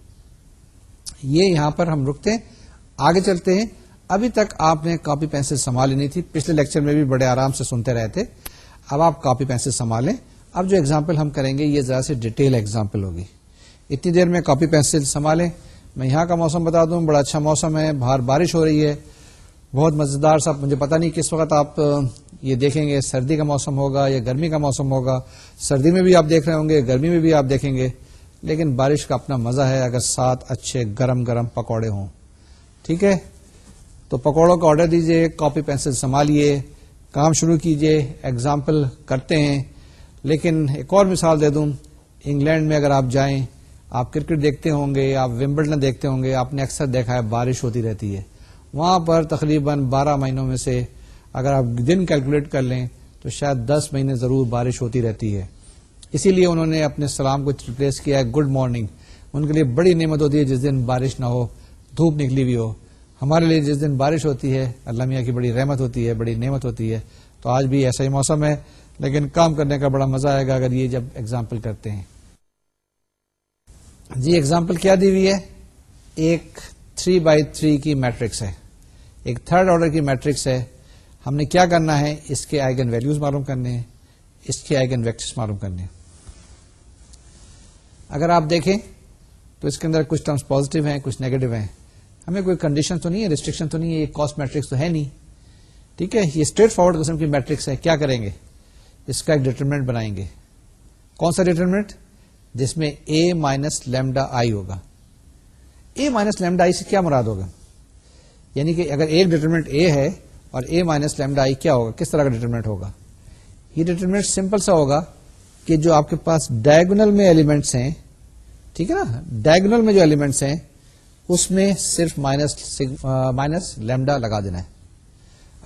یہ یہاں پر ہم رکتے ہیں آگے چلتے ہیں ابھی تک آپ نے کاپی پینسل سنبھالی نہیں تھی پچھلے لیکچر میں بھی بڑے آرام سے سنتے رہے تھے اب آپ کاپی پینسل سنبھالیں اب جو ایگزامپل ہم کریں گے یہ ذرا سے ڈیٹیل ایگزامپل ہوگی اتنی دیر میں کاپی پینسل سنبھالیں میں یہاں کا موسم بتا دوں بڑا اچھا موسم ہے باہر بارش ہو رہی ہے بہت مزیدار سا مجھے پتا نہیں کس وقت آپ یہ دیکھیں گے سردی کا موسم ہوگا یا گرمی کا موسم ہوگا سردی میں بھی آپ دیکھ رہے ہوں گے گرمی میں بھی آپ دیکھیں گے لیکن بارش کا اپنا مزہ ہے اگر ساتھ اچھے گرم گرم پکوڑے ہوں ٹھیک ہے تو پکوڑوں کا آرڈر دیجیے کاپی پینسل سنبھالیے کام شروع کیجیے اگزامپل کرتے ہیں لیکن ایک اور مثال دے دوں انگلینڈ میں اگر آپ جائیں آپ کرکٹ دیکھتے ہوں گے آپ ومبلڈن دیکھتے ہوں گے آپ نے اکثر دیکھا ہے بارش ہوتی رہتی ہے وہاں پر تقریباً بارہ مہینوں میں سے اگر آپ دن کیلکولیٹ کر لیں تو شاید دس مہینے ضرور بارش ہوتی رہتی ہے اسی لیے انہوں نے اپنے سلام کو ریپلیس کیا ہے گڈ مارننگ ان کے لیے بڑی نعمت ہوتی ہے جس دن بارش نہ ہو دھوپ نکلی ہوئی ہو ہمارے لیے جس دن بارش ہوتی ہے اللہ میاں کی بڑی رحمت ہوتی ہے بڑی نعمت ہوتی ہے تو آج بھی ایسا ہی موسم ہے لیکن کام کرنے کا بڑا مزہ آئے گا اگر یہ جب ایگزامپل کرتے ہیں جی ایگزامپل کیا دی ہوئی ہے ایک تھری بائی تھری کی میٹرکس ہے ایک تھرڈ آرڈر کی میٹرکس ہے ہم نے کیا کرنا ہے اس کے آئگن ویلوز معلوم کرنے ہیں اس کے آئگن ویکٹس معلوم کرنے اگر آپ دیکھیں تو اس کے اندر کچھ ٹرمس پازیٹو ہیں کچھ نیگیٹو ہیں ہمیں کوئی کنڈیشن تو نہیں ہے ریسٹرکشن تو نہیں ہے یہ کاسٹ میٹرکس تو ہے نہیں ٹھیک ہے یہ اسٹریٹ فارورڈ قسم کی میٹرکس ہے کیا کریں گے اس کا ایک ڈیٹرمنٹ بنائیں گے کون سا ڈیٹرمنٹ جس میں اے مائنس لیمڈا آئی ہوگا اے مائنس لیمڈا آئی سے کیا مراد ہوگا یعنی کہ اگر ایک ڈیٹرمنٹ اے ہے اور اے مائنس لیمڈا آئی کیا ہوگا کس طرح کا ڈیٹرمنٹ ہوگا یہ ڈیٹرمنٹ سمپل سا ہوگا کہ جو آپ کے پاس ڈائگنل میں ایلیمنٹس ہیں ٹھیک ہے نا ڈائگنل میں جو ایلیمنٹس ہیں اس میں صرف مائنس مائنس لیمڈا لگا دینا ہے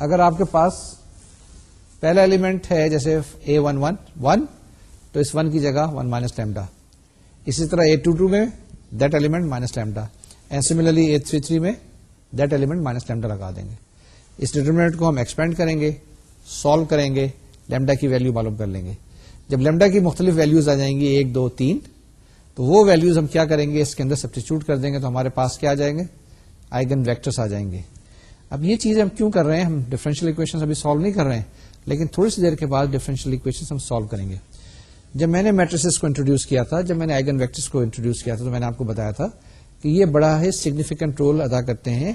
اگر آپ کے پاس پہلا ایلیمنٹ ہے جیسے اے ون ون ون تو اس ون کی جگہ ون مائنس لیمڈا اسی طرح اے ٹو ٹو میں that element minus lambda similarly three three میں دیٹ ایلیمنٹ مائنس لیمڈا لگا دیں گے اس ڈیٹرمنٹ کو ہم ایکسپینڈ کریں گے سالو کریں گے لیمڈا کی ویلو معلوم کر لیں گے جب لیمڈا کی مختلف ویلوز آ جائیں گی ایک دو تین تو وہ ویلوز ہم کیا کریں گے اس کے اندر سبسٹیچیوٹ کر دیں گے تو ہمارے پاس کیا آ جائیں گے آئگن ویکٹرس آ جائیں گے اب یہ چیز ہم کیوں کر رہے ہیں ہم ڈیفرنشیل اکویشن ابھی سالو نہیں کر رہے ہیں لیکن تھوڑی سی دیر کے بعد ڈیفرنشیل اکویشن ہم سالو کریں گے جب میں نے میٹرس کو انٹروڈیوس کیا تھا جب میں نے آئگن ویکٹرس کو انٹروڈیوس کیا تھا تو میں نے آپ کو بتایا تھا کہ یہ بڑا ہی سگنیفیکینٹ رول ادا کرتے ہیں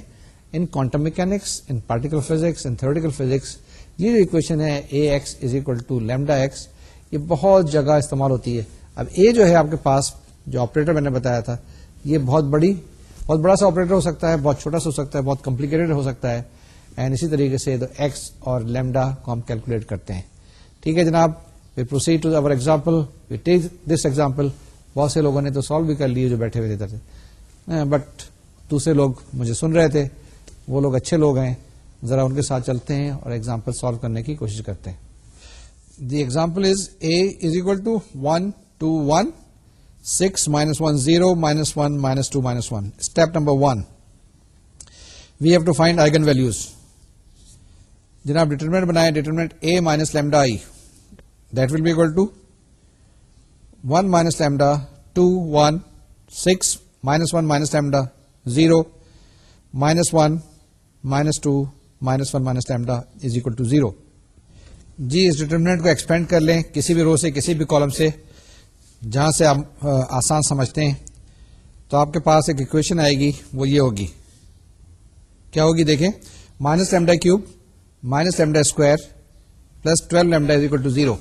in quantum mechanics in particle physics in theoretical physics یہ جو اکویشن ہے A x is equal to lambda x یہ بہت جگہ استعمال ہوتی ہے اب اے جو ہے آپ کے پاس جو آپریٹر میں نے بتایا تھا یہ بہت بڑی بہت بڑا سا آپریٹر ہو سکتا ہے بہت چھوٹا سا ہو سکتا ہے بہت کمپلیکیٹڈ ہو سکتا ہے اینڈ اسی طریقے سے ایکس اور لیمڈا کو ہم کیلکولیٹ کرتے ہیں ٹھیک ہے جناب we proceed to our example we take this example بہت سے لوگوں نے تو سالو بھی کر لیے جو بیٹھے ہوئے تھے بٹ eh, دوسرے لوگ مجھے سن رہے تھے وہ لوگ اچھے لوگ ہیں ذرا ان کے ساتھ چلتے ہیں اور ایگزامپل سالو کرنے کی کوشش کرتے ہیں the example is A is equal to one two one six minus one zero minus one minus two minus one step number one we have to find I values جناب determinant بنائے determinant A minus lambda I that will be equal to one minus lambda two one six minus one minus lambda zero minus one minus two minus one minus lambda is equal to zero G us determinant کو expand کر لیں کسی بھی رو سے کسی بھی column سے جہاں سے آپ آسان سمجھتے ہیں تو آپ کے پاس ایک اکویشن آئے گی وہ یہ ہوگی کیا ہوگی دیکھیں minus lambda cube minus lambda square plus twelve lambda is equal to zero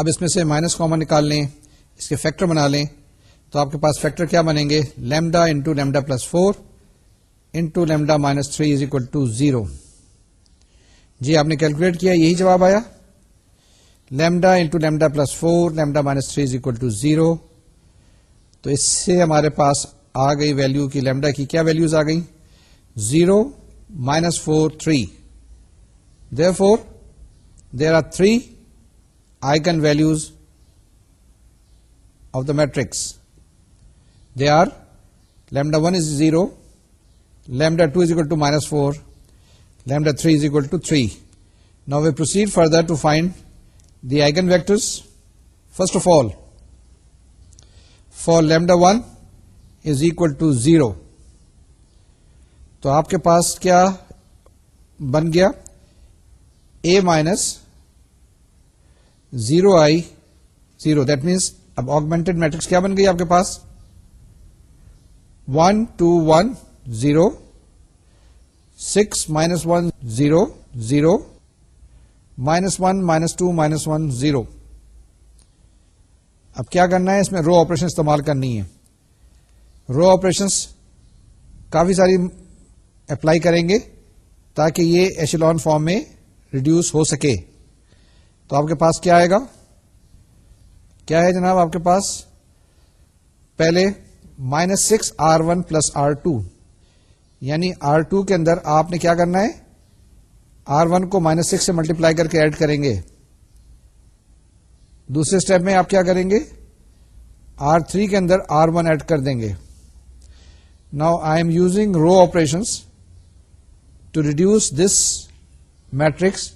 اب اس میں سے مائنس کامن نکال لیں اس کے فیکٹر بنا لیں تو آپ کے پاس فیکٹر کیا بنیں گے lambda into lambda plus four into lambda minus three is equal to zero جی آپ نے کیلکولیٹ کیا یہی جواب آیا lambda into lambda plus four lambda minus three is equal to zero تو اس سے ہمارے پاس آ گئی ویلو کی لیمڈا کی کیا ویلوز آ گئی zero minus four three therefore there are three I values of the matrix they are lambda one is zero lambda two is equal to minus four lambda three is equal to three now we proceed further to find the eigen vectors first of all for lambda one is equal to zero تو آپ کے پاس کیا بن گیا A minus zero I zero that means اب augmented matrix کیا بن گئی آپ کے پاس one two one zero six minus one zero zero minus one minus two minus one zero اب کیا کرنا ہے اس میں رو آپریشن استعمال کرنی ہے رو آپریشنس کافی ساری اپلائی کریں گے تاکہ یہ ایشلون فارم میں ریڈیوس ہو سکے تو آپ کے پاس کیا آئے گا کیا ہے جناب آپ کے پاس پہلے minus six R one plus R two یعنی آر ٹو کے اندر آپ نے کیا کرنا ہے آر ون کو مائنس سکس سے ملٹیپلائی کر کے ایڈ کریں گے دوسرے اسٹیپ میں آپ کیا کریں گے آر تھری کے اندر آر ون ایڈ کر دیں گے now I am using row operation to reduce this matrix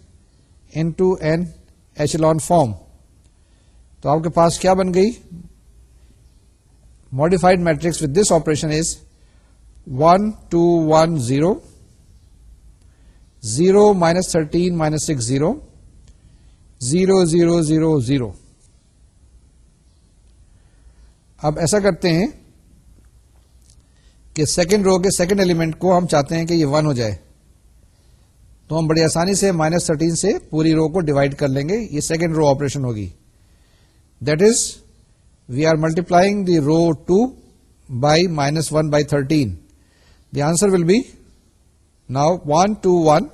into an echelon form تو آپ کے پاس کیا بن گئی modified matrix with this operation is one two one zero zero minus thirteen minus six zero zero zero zero zero اب ایسا کرتے ہیں کہ سیکنڈ رو کے سیکنڈ ایلیمنٹ کو ہم چاہتے ہیں کہ یہ ون ہو جائے تو ہم بڑی آسانی سے مائنس تھرٹین سے پوری رو کو ڈیوائڈ کر لیں گے یہ سیکنڈ رو آپریشن ہوگی that is we are multiplying the row two by minus one by thirteen the answer will be نا one two one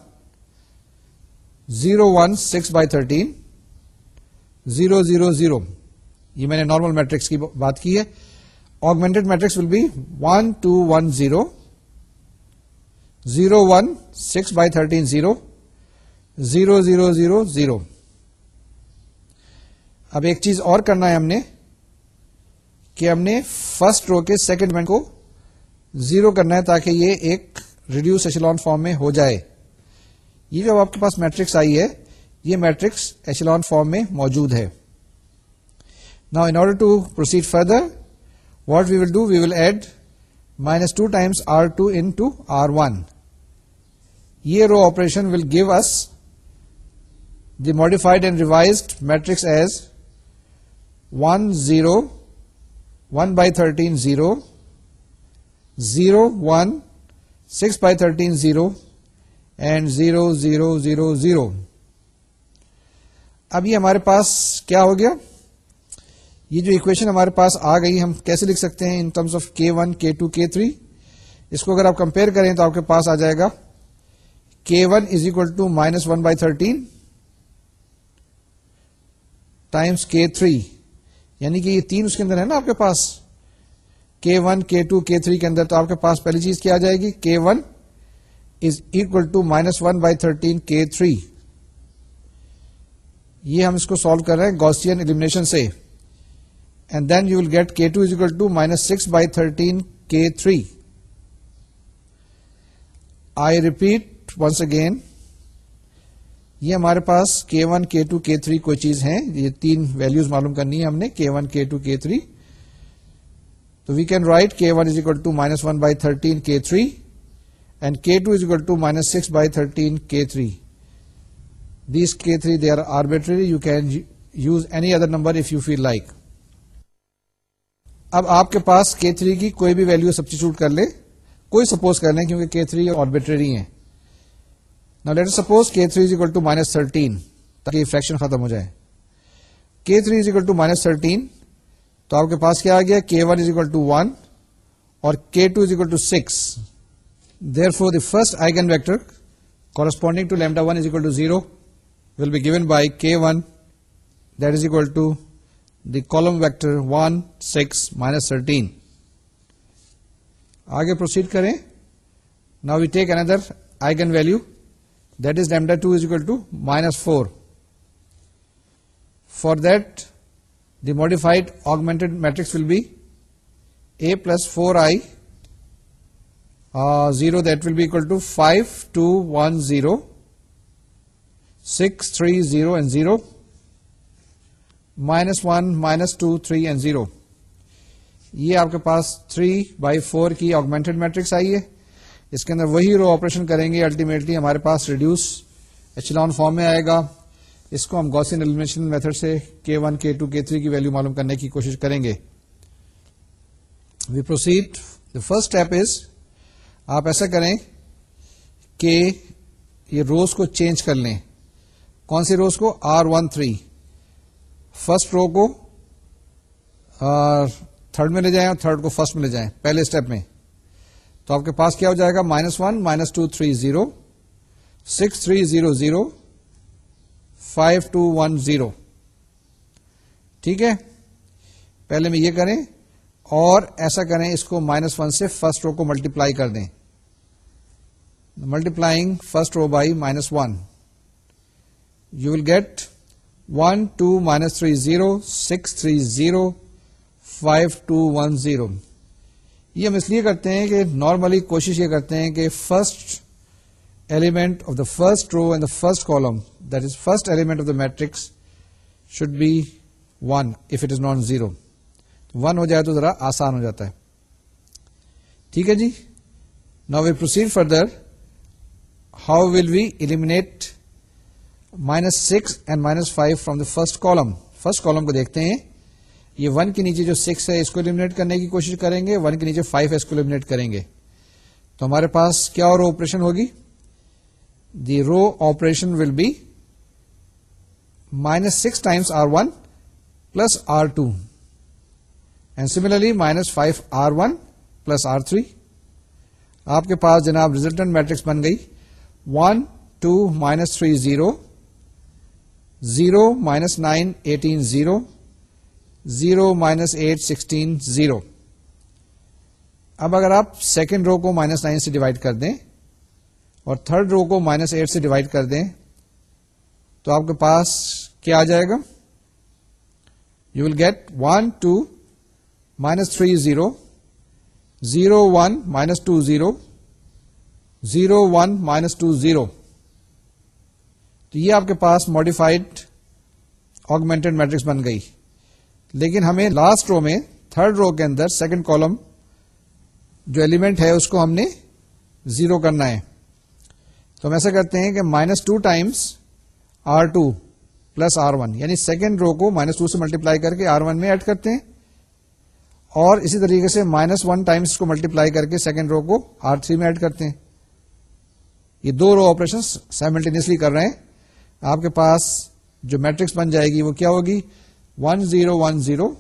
zero one six by thirteen zero zero zero یہ میں نے normal matrix کی بات کی ہے augmented matrix will be one two one zero zero one six by thirteen zero zero zero zero zero اب ایک چیز اور کرنا ہے ہم نے کہ ہم نے فرسٹ رو کے سیکنڈ مین کو زیرو کرنا ہے تاکہ یہ ایک ریڈیوس ایچلون فارم میں ہو جائے یہ جو آپ کے پاس میٹرکس آئی ہے یہ میٹرکس ایچلون فارم میں موجود ہے نا in order to proceed further what we will do we will add minus two times R two into R one یہ row operation will give us the modified and revised matrix as one zero one by thirteen zero zero one six by thirteen zero and zero zero zero zero اب یہ ہمارے پاس کیا ہو گیا یہ جو اکویشن ہمارے پاس آ گئی ہم کیسے لکھ سکتے ہیں in terms of K one K two K three اس کو اگر آپ کمپیئر کریں تو آپ کے پاس آ جائے گا K one is equal to minus one by thirteen times K three یعنی کہ یہ تین اس کے اندر ہے نا آپ کے پاس کے ون کے ٹو کے تھری کے اندر تو آپ کے پاس پہلی چیز کیا آ جائے گی K one is equal to minus one by thirteen K three یہ ہم اس کو سالو کر رہے ہیں گوسین ایلیمنیشن سے and then you will get K two is equal to minus six by thirteen K three I repeat once again یہ ہمارے پاس کے ون کے ٹو کے تھری کوئی چیز ہے یہ تین ویلوز معلوم کرنی ہے ہم نے کے ون کے ٹو کے تھری تو we can write K one is equal to minus one by thirteen K three and K two is equal to minus six by thirteen K three this K three they are arbitrary you can use any other number if you feel like اب آپ کے پاس K three کی کوئی بھی value substitute کر لے کوئی سپوز کر لیں کیونکہ تھری آربیٹری ہے نا let's suppose K three is equal to minus thirteen تاکہ فریکشن ختم ہو جائے K three is equal to minus thirteen تو آپ کے پاس کیا آ گیا K one is equal to one اور K two is equal to six therefore the first eigen vector corresponding to lambda one is equal to zero will be given by K one that is equal to the column vector one six minus thirteen آگے proceed کریں نا we take another eigen value that is lambda two is equal to minus four for that the modified augmented matrix will be A plus four I zero that will be equal to five two one zero six three zero and zero minus one minus two three and zero یہ آپ کے پاس three by four کی augmented matrix آئی ہے اس کے اندر وہی رو operation کریں گے الٹیمیٹلی ہمارے پاس ریڈیوس ایچلان فارم میں آئے گا اس کو ہم ایلیمنیشن میتھڈ سے کے ون کے ٹو کے تھری کی ویلو معلوم کرنے کی کوشش کریں گے we proceed the first step is آپ ایسا کریں کہ یہ روز کو چینج کر لیں کون سی روز کو R one three first row کو تھرڈ میں لے جائیں اور تھرڈ کو فرسٹ میں لے جائیں پہلے اسٹیپ میں تو آپ کے پاس کیا ہو جائے گا minus one minus two three zero six three zero zero five two one zero ٹھیک ہے پہلے میں یہ کریں اور ایسا کریں اس کو مائنس ون سے فرسٹ رو کو ملٹیپلائی کر دیں multiplying first row by minus one you will get one two minus three zero six three zero five two one zero یہ ہم اس لیے کرتے ہیں کہ نارملی کوشش یہ کرتے ہیں کہ first element of the first row and the first column first element of the matrix should be one if it is not zero one ہو جائے تو ذرا آسان ہو جاتا ہے ٹھیک ہے جی نا we proceed further how will we L minus six and minus five from the first column first column کو دیکھتے ہیں یہ ون کے نیچے جو سکس ہے اس کو المینیٹ کرنے کی کوشش کریں گے ون کے نیچے فائیو اس کو المینیٹ کریں گے تو ہمارے پاس کیا اور آپریشن ہوگی the row operation minus six times R one plus R two and similarly minus five R one plus R three آپ کے پاس جناب ریزلٹنٹ میٹرکس بن گئی one two minus three zero zero minus nine eighteen zero zero minus eight sixteen zero اب اگر آپ second row کو مائنس نائن سے ڈیوائڈ کر دیں اور تھرڈ رو کو مائنس ایٹ سے ڈیوائڈ کر دیں تو آپ کے پاس کیا آ جائے گا you will get one two minus three zero zero one minus two zero zero one minus two zero تو یہ آپ کے پاس ماڈیفائڈ آگمنٹڈ میٹرکس بن گئی لیکن ہمیں لاسٹ رو میں تھرڈ رو کے اندر سیکنڈ کالم جو ایلیمنٹ ہے اس کو ہم نے زیرو کرنا ہے تو ہم ایسا کرتے ہیں کہ minus two times R two plus R one یعنی سیکنڈ رو کو مائنس ٹو سے ملٹیپلائی کر کے آر ون میں ایڈ کرتے ہیں اور اسی طریقے سے مائنس ون ٹائمس کو ملٹیپلائی کر کے سیکنڈ رو کو آر تھری میں ایڈ کرتے ہیں یہ دو رو آپریشن سائملٹینسلی کر رہے ہیں آپ کے پاس جو میٹرکس بن جائے گی وہ کیا ہوگی one zero one zero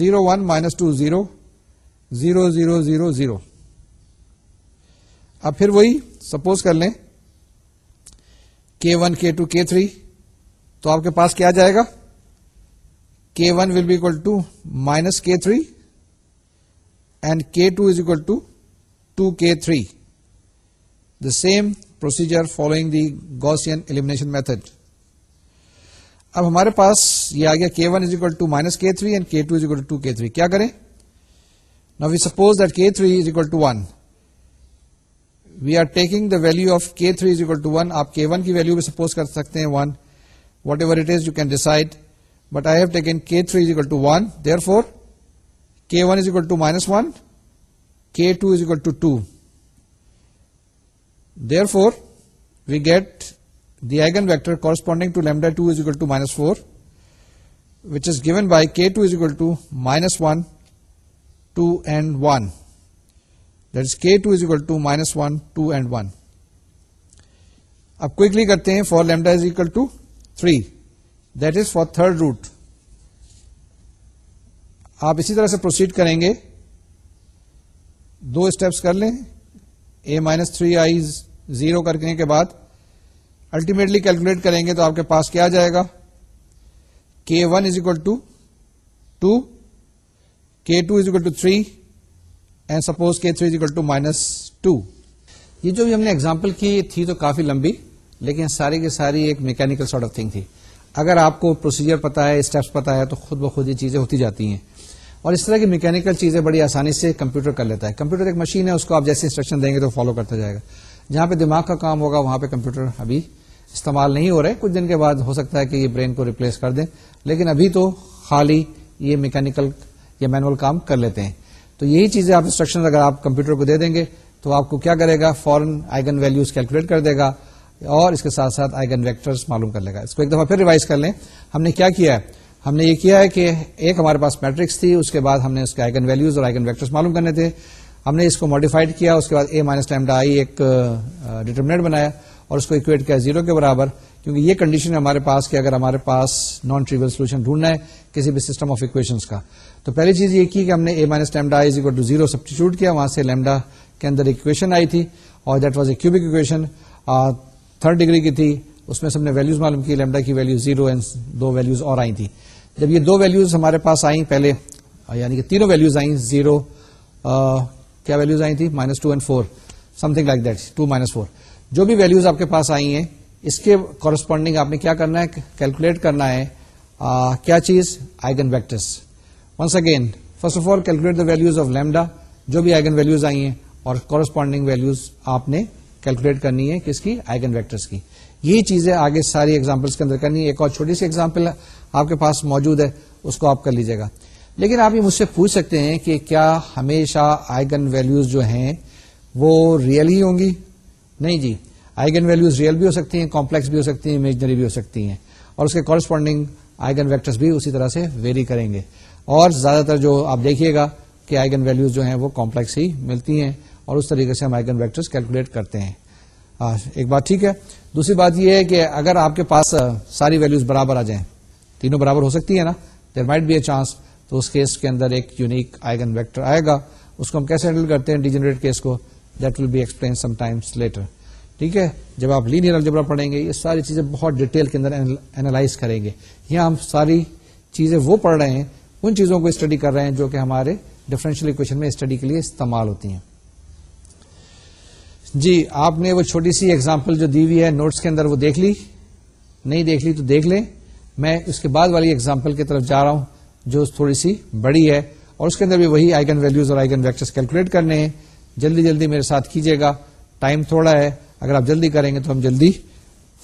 zero one minus two zero zero zero zero zero اب پھر وہی سپوز کر لیں کے ون کے ٹو کے تھری تو آپ کے پاس کیا جائے گا K one will be equal to minus K three and K two is equal to two K three the same procedure following the Gaussian elimination method اب ہمارے پاس یہ آ گیا K one is equal to minus K three and K two is equal to K three کیا کریں نا we suppose that K three is equal to one we are taking the value of K three is equal to one آپ کے one کی value بھی suppose کر سکتے ہیں one whatever it is is you can decide but I have taken K three equal to one therefore K K one one is is equal equal to to two two minus therefore we get the eigen vector corresponding to lambda two is equal to minus four which is given by K two is equal to minus one two and one that is K two is equal to minus one two and one اب quickly کرتے ہیں for lambda is equal to three that is for third root آپ اسی طرح سے proceed کریں گے دو steps کر لیں A minus three I zero کرنے کے بعد الٹیمیٹلی کیلکولیٹ کریں گے تو آپ کے پاس کیا جائے گا K one is equal to to K two is equal to three and suppose K three equal to minus two یہ جو بھی ہم نے اگزامپل کی تھی تو کافی لمبی لیکن ساری کی ساری ایک میکینکل سارٹ آف تھنگ تھی اگر آپ کو پروسیجر پتا ہے اسٹیپس پتا ہے تو خود بخود یہ چیزیں ہوتی جاتی ہیں اور اس طرح کی میکینکل چیزیں بڑی آسانی سے کمپیوٹر کر لیتا ہے کمپیوٹر ایک مشین ہے اس کو آپ جیسے انسٹرکشن دیں گے تو فالو کرتا جائے گا جہاں پہ دماغ کا کام ہوگا وہاں پہ کمپیوٹر ابھی استعمال نہیں ہو رہے کچھ دن کے بعد ہو سکتا ہے کہ یہ برین کو ریپلیس کر دیں لیکن ابھی تو خالی یہ میکینکل یا مینوئل کام کر لیتے ہیں تو یہی چیزیں آپ انسٹرکشن اگر آپ کمپیوٹر کو دے دیں گے تو آپ کو کیا کرے گا فورن آئگن ویلوز کیلکولیٹ کر دے گا اور اس کے ساتھ ساتھ آئگن ویکٹرس معلوم کر لے گا اس کو ایک دفعہ پھر ریوائز کر لیں ہم نے کیا کیا ہے ہم نے یہ کیا ہے کہ ایک ہمارے پاس میٹرکس تھی اس کے بعد ہم نے اس کے آئگن ویلوز اور آئگن ویکٹر معلوم کرنے تھے ہم نے اس کو ماڈیفائڈ کیا اس کے بعد اے مائنس آئی ایک ڈیٹرمنٹ بنایا اور اس کو اکویٹ کیا زیرو کے برابر کیونکہ یہ کنڈیشن ہمارے پاس کہ اگر ہمارے پاس نان ٹریول سولوشن ڈھونڈنا ہے کسی بھی سسٹم آف اکویشنس کا تو پہلی چیز یہ کی کہ ہم نے A minus lambda is to zero substitute کیا وہاں سے لیمڈا کے اندر اکویشن آئی تھی اور that was a cubic equation third degree کی تھی اس میں سے معلوم کی لیمڈا کی زیرو اینڈ دو ویلوز اور آئی تھی جب یہ دو ویلوز ہمارے پاس آئیں پہلے یعنی کہ تینوں ویلوز آئیں زیرو کیا ویلوز آئی تھی minus two and four something like that two minus four جو بھی ویلوز آپ کے پاس آئی ہیں اس کے کورسپونڈنگ آپ نے کیا کرنا ہے کیلکولیٹ کرنا ہے کیا چیز eigen vectors once again first of all calculate the values of lambda جو بھی آئگن ویلوز آئی ہیں اور کورسپونڈنگ ویلوز آپ نے کیلکولیٹ کرنی ہے کس کی آئگن ویکٹرس کی یہ چیزیں آگے ساری ایگزامپلس کے اندر کرنی ہے ایک اور چھوٹی سی ایگزامپل آپ کے پاس موجود ہے اس کو آپ کر لیجیے گا لیکن آپ یہ مجھ سے پوچھ سکتے ہیں کہ کیا ہمیشہ آئگن ویلوز جو ہیں وہ ریئل ہی ہوں گی نہیں جی آئگن ویلوز ریئل بھی ہو سکتی ہیں کمپلیکس بھی ہو سکتی ہیں امیجنری بھی ہو سکتی ہیں اور اس کے کورسپونڈنگ آئگن ویکٹرس بھی اسی طرح سے ویری کریں گے اور زیادہ تر جو آپ دیکھیے گا کہ آئگن ویلوز جو ہیں وہ کمپلیکس ہی ملتی ہیں اور اس طریقے سے ہم آئگن ویکٹر کیلکولیٹ کرتے ہیں ایک بات ٹھیک ہے دوسری بات یہ ہے کہ اگر آپ کے پاس ساری ویلوز برابر آ جائیں تینوں برابر ہو سکتی ہے نا there might be a chance تو اس کیس کے اندر ایک یونیک آئگن ویکٹر آئے گا اس کو ہم کیسے ہینڈل کرتے ہیں ڈیجنریٹ کیس کو that will be explain some time later ٹھیک ہے جب آپ لینئر الجبرا پڑھیں گے یہ ساری چیزیں بہت ڈیٹیل کے اندر اینالائز کریں گے یہاں ہم ساری چیزیں وہ پڑھ رہے ہیں ان چیزوں کو اسٹڈی کر رہے ہیں جو کہ ہمارے ڈفرینشیل اکویشن میں اسٹڈی کے لیے استعمال ہوتی ہیں جی آپ نے وہ چھوٹی سی ایگزامپل جو دی ہوئی ہے نوٹس کے اندر وہ دیکھ لی نہیں دیکھ لی تو دیکھ لیں میں اس کے بعد والی ایگزامپل کی طرف جا رہا ہوں جو تھوڑی سی بڑی ہے اور اس کے اندر بھی وہی آئگن ویلوز اور آئگن ویکچر کیلکولیٹ کرنے ہیں جلدی جلدی میرے ساتھ کیجیے گا ٹائم تھوڑا ہے اگر آپ جلدی کریں گے تو ہم جلدی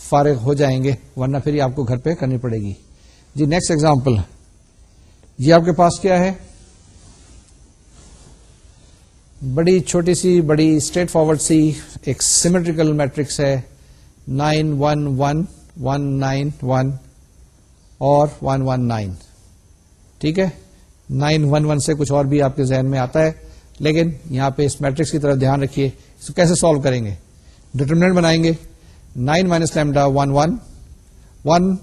فارغ ہو جائیں گے ورنہ پھر آپ کو گھر پہ کرنی پڑے گی جی نیکسٹ ایگزامپل یہ آپ کے پاس کیا ہے بڑی چھوٹی سی بڑی اسٹریٹ فارورڈ سی ایک سیمیٹریکل میٹرکس ہے nine one one one nine one اور ون ون نائن ٹھیک ہے نائن ون ون سے کچھ اور بھی آپ کے ذہن میں آتا ہے لیکن یہاں پہ اس میٹرکس کی طرف دھیان رکھیے اس کو کیسے سالو کریں گے ڈٹرمنٹ بنائیں گے nine minus lambda one one one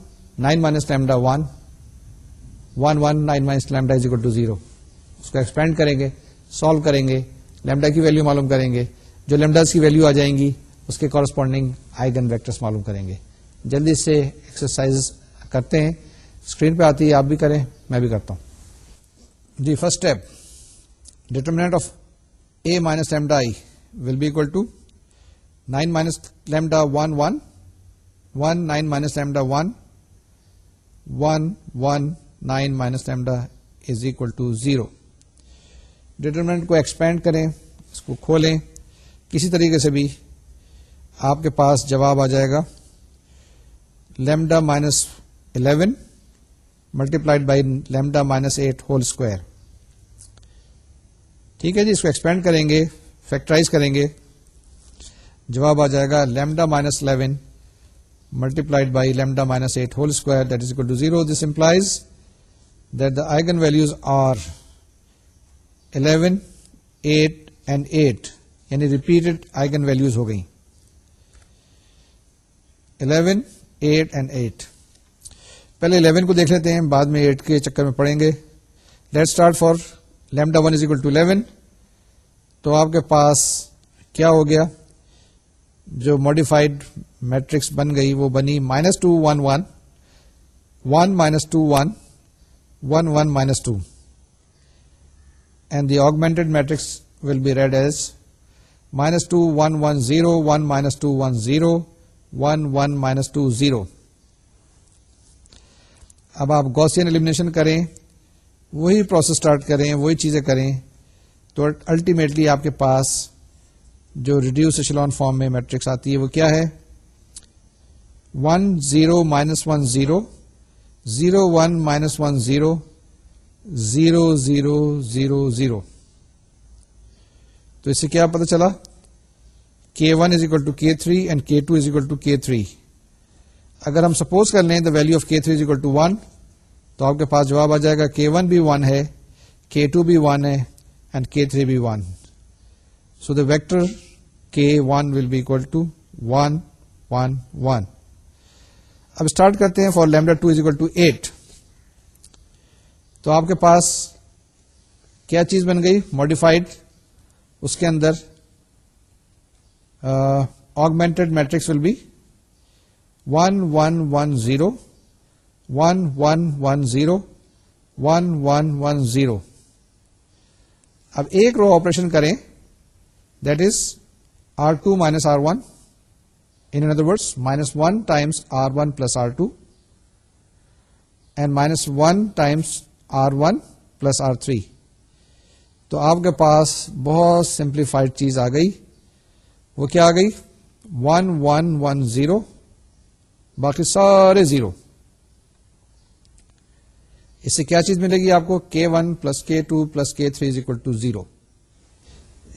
nine minus lambda one one one nine minus lambda is equal to zero اس کو ایکسپینڈ کریں گے سالو کریں گے لیمڈا کی ویلو معلوم کریں گے جو لیمڈاز کی ویلو آ جائیں گی اس کے کورسپونڈنگ گن ویکٹرس معلوم کریں گے جلدی سے ایکسرسائز کرتے ہیں اسکرین پہ آتی ہے آپ بھی کریں میں بھی کرتا ہوں جی first step determinant of A minus lambda I will be equal to nine minus lambda one one one nine minus lambda one one one nine minus lambda is equal to zero determinant کو expand کریں اس کو کھولیں کسی طریقے سے بھی آپ کے پاس جواب آ جائے گا lambda minus eleven multiplied by lambda minus eight whole square ٹھیک ہے جی اس کو ایکسپینڈ کریں گے فیکٹرائز کریں گے جواب آ جائے گا lambda minus eleven multiplied by lambda minus eight whole square that is equal to zero this implies the values are eleven eight and eight یعنی ریپیٹڈ آئگن ویلوز ہو گئی الیون ایٹ اینڈ ایٹ پہلے eleven کو دیکھ لیتے ہیں بعد میں ایٹ کے چکر میں پڑیں گے let start for lambda one is equal to eleven تو آپ کے پاس کیا ہو گیا جو ماڈیفائڈ میٹرکس بن گئی وہ بنی minus two one one one minus two one one one minus two and the augmented matrix will be read as minus two one one zero one minus two one zero one one minus two zero اب آپ Gaussian elimination کریں وہی process start کریں وہی چیزیں کریں تو ultimately آپ کے پاس جو ریڈیوس ایشلون فارم میں میٹرکس آتی ہے وہ کیا ہے one zero minus one zero zero one minus one zero zero zero zero zero تو اس سے کیا پتا چلا K one is equal to K three and K two is equal to K three اگر ہم سپوز کر لیں the value of K three is equal to one تو آپ کے پاس جواب آ جائے گا کے ون بھی ون ہے کے ٹو بھی ون ہے اینڈ کے تھری بھی one so the vector K one will be equal to one one one اب اسٹارٹ کرتے ہیں for lambda two is equal to eight تو آپ کے پاس کیا چیز بن گئی ماڈیفائڈ اس کے اندر augmented matrix will be one one one zero one one one zero one one one zero اب ایک رو آپریشن کریں that is R two minus R one minus one times R one plus R two and minus one times R one plus R three تو آپ کے پاس بہت simplified چیز آ گئی وہ کیا آ گئی ون ون ون زیرو باقی سارے زیرو اس سے کیا چیز ملے گی آپ کو K one plus K two plus K three is equal to zero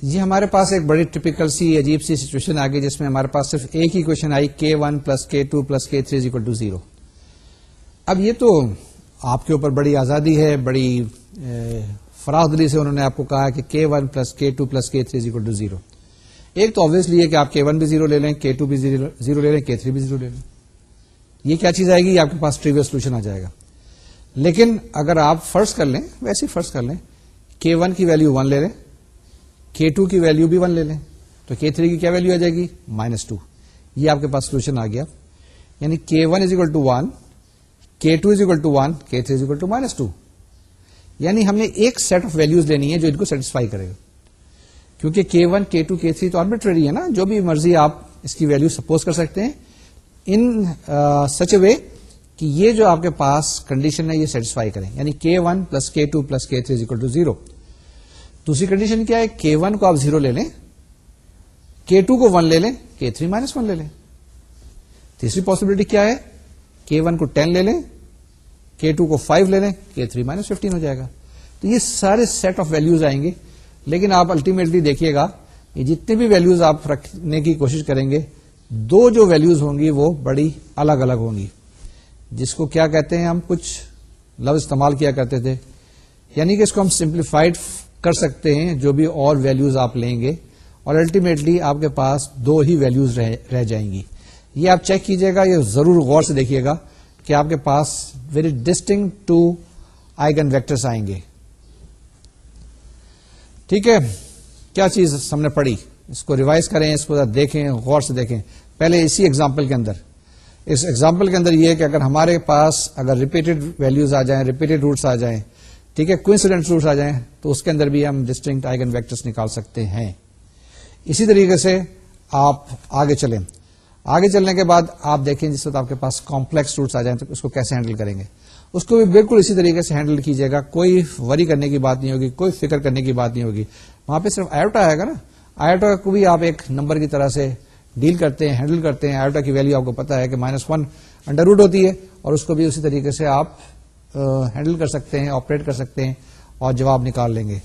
یہ ہمارے پاس ایک بڑی ٹپیکل سی عجیب سی سچویشن آ گئی جس میں ہمارے پاس صرف ایک ہی question I K one plus K two plus K three equal to zero اب یہ تو آپ کے اوپر بڑی آزادی ہے بڑی دلی سے انہوں نے آپ کو کہا کہ K one plus K two plus K three equal to zero ایک تو آبیسلی ہے کہ آپ کے ون بھی زیرو لے لیں کے ٹو بھی زیرو لے لیں کے تھری بھی زیرو لے لیں یہ کیا چیز آئے گی آپ کے پاس ٹریویل سولوشن آ جائے گا لیکن اگر آپ فرض کر لیں ویسے فرض کر لیں کے ون کی ویلو ون لے لیں ٹو کی ویلو بھی ون لے لیں تو کے تھری کی کیا ویلو آ جائے گی مائنس ٹو یہ آپ کے پاس سولوشن آ گیا یعنی one is equal to one K two is equal to one K three is equal to two minus یعنی ہم نے ایک سیٹ آف ویلوز لینی ہے جو ان کو سیٹسفائی کرے گا کیونکہ کے ون کے ٹو کے تھری تو آربیٹری ہے نا جو بھی مرضی آپ اس کی ویلو سپوز کر سکتے ہیں ان سچ اے وے کہ یہ جو آپ کے پاس کنڈیشن ہے یہ سیٹسفائی کریں یعنی K one plus K two plus K three is equal to zero دوسری کنڈیشن کیا ہے کے ون کو آپ زیرو لے لیں کے ٹو کو ون لے لیں کے تھری مائنس ون لے لیں تیسری پاسبلٹی کیا ہے کے ون کو ٹین لے لیں کے ٹو کو فائیو لے لیں کے تھری مائنس ففٹین ہو جائے گا تو یہ سارے سیٹ آف ویلوز آئیں گے لیکن آپ الٹیمیٹلی دیکھیے گا یہ جتنے بھی ویلوز آپ رکھنے کی کوشش کریں گے دو جو ویلوز ہوں گی وہ بڑی الگ الگ ہوں گی جس کو کیا کہتے ہیں ہم کچھ لفظ استعمال کیا کرتے تھے یعنی کہ اس کو ہم سمپلیفائڈ کر سکتے ہیں جو بھی اور ویلوز آپ لیں گے اور الٹیمیٹلی آپ کے پاس دو ہی ویلوز رہ جائیں گی یہ آپ چیک کیجیے گا یہ ضرور غور سے دیکھیے گا کہ آپ کے پاس very distinct two eigen vectors آئیں گے ٹھیک ہے کیا چیز ہم نے پڑھی اس کو ریوائز کریں اس کو دیکھیں غور سے دیکھیں پہلے اسی ایگزامپل کے اندر اس ایگزامپل کے اندر یہ کہ اگر ہمارے پاس اگر ریپیٹڈ ویلوز آ جائیں ریپیٹڈ روٹس آ جائیں ٹھیک ہے کوئنسیڈنٹ روٹس آ جائیں تو اس کے اندر بھی ہم ڈسٹنگ نکال سکتے ہیں اسی طریقے سے آپ آپ آپ آگے آگے چلیں چلنے کے کے بعد دیکھیں جس وقت پاس کمپلیکس روٹس آ جائیں تو اس کو کیسے ہینڈل کریں گے اس کو بھی بالکل اسی طریقے سے ہینڈل کیجیے گا کوئی وری کرنے کی بات نہیں ہوگی کوئی فکر کرنے کی بات نہیں ہوگی وہاں پہ صرف آئیوٹا آئے گا نا آئیوٹا کو بھی آپ ایک نمبر کی طرح سے ڈیل کرتے ہیں ہینڈل کرتے ہیں آئیوٹا کی ویلو آپ کو پتا ہے کہ مائنس ون انڈر روڈ ہوتی ہے اور اس کو بھی اسی طریقے سے آپ ہینڈل کر سکتے ہیں آپریٹ کر سکتے ہیں اور جواب نکال لیں گے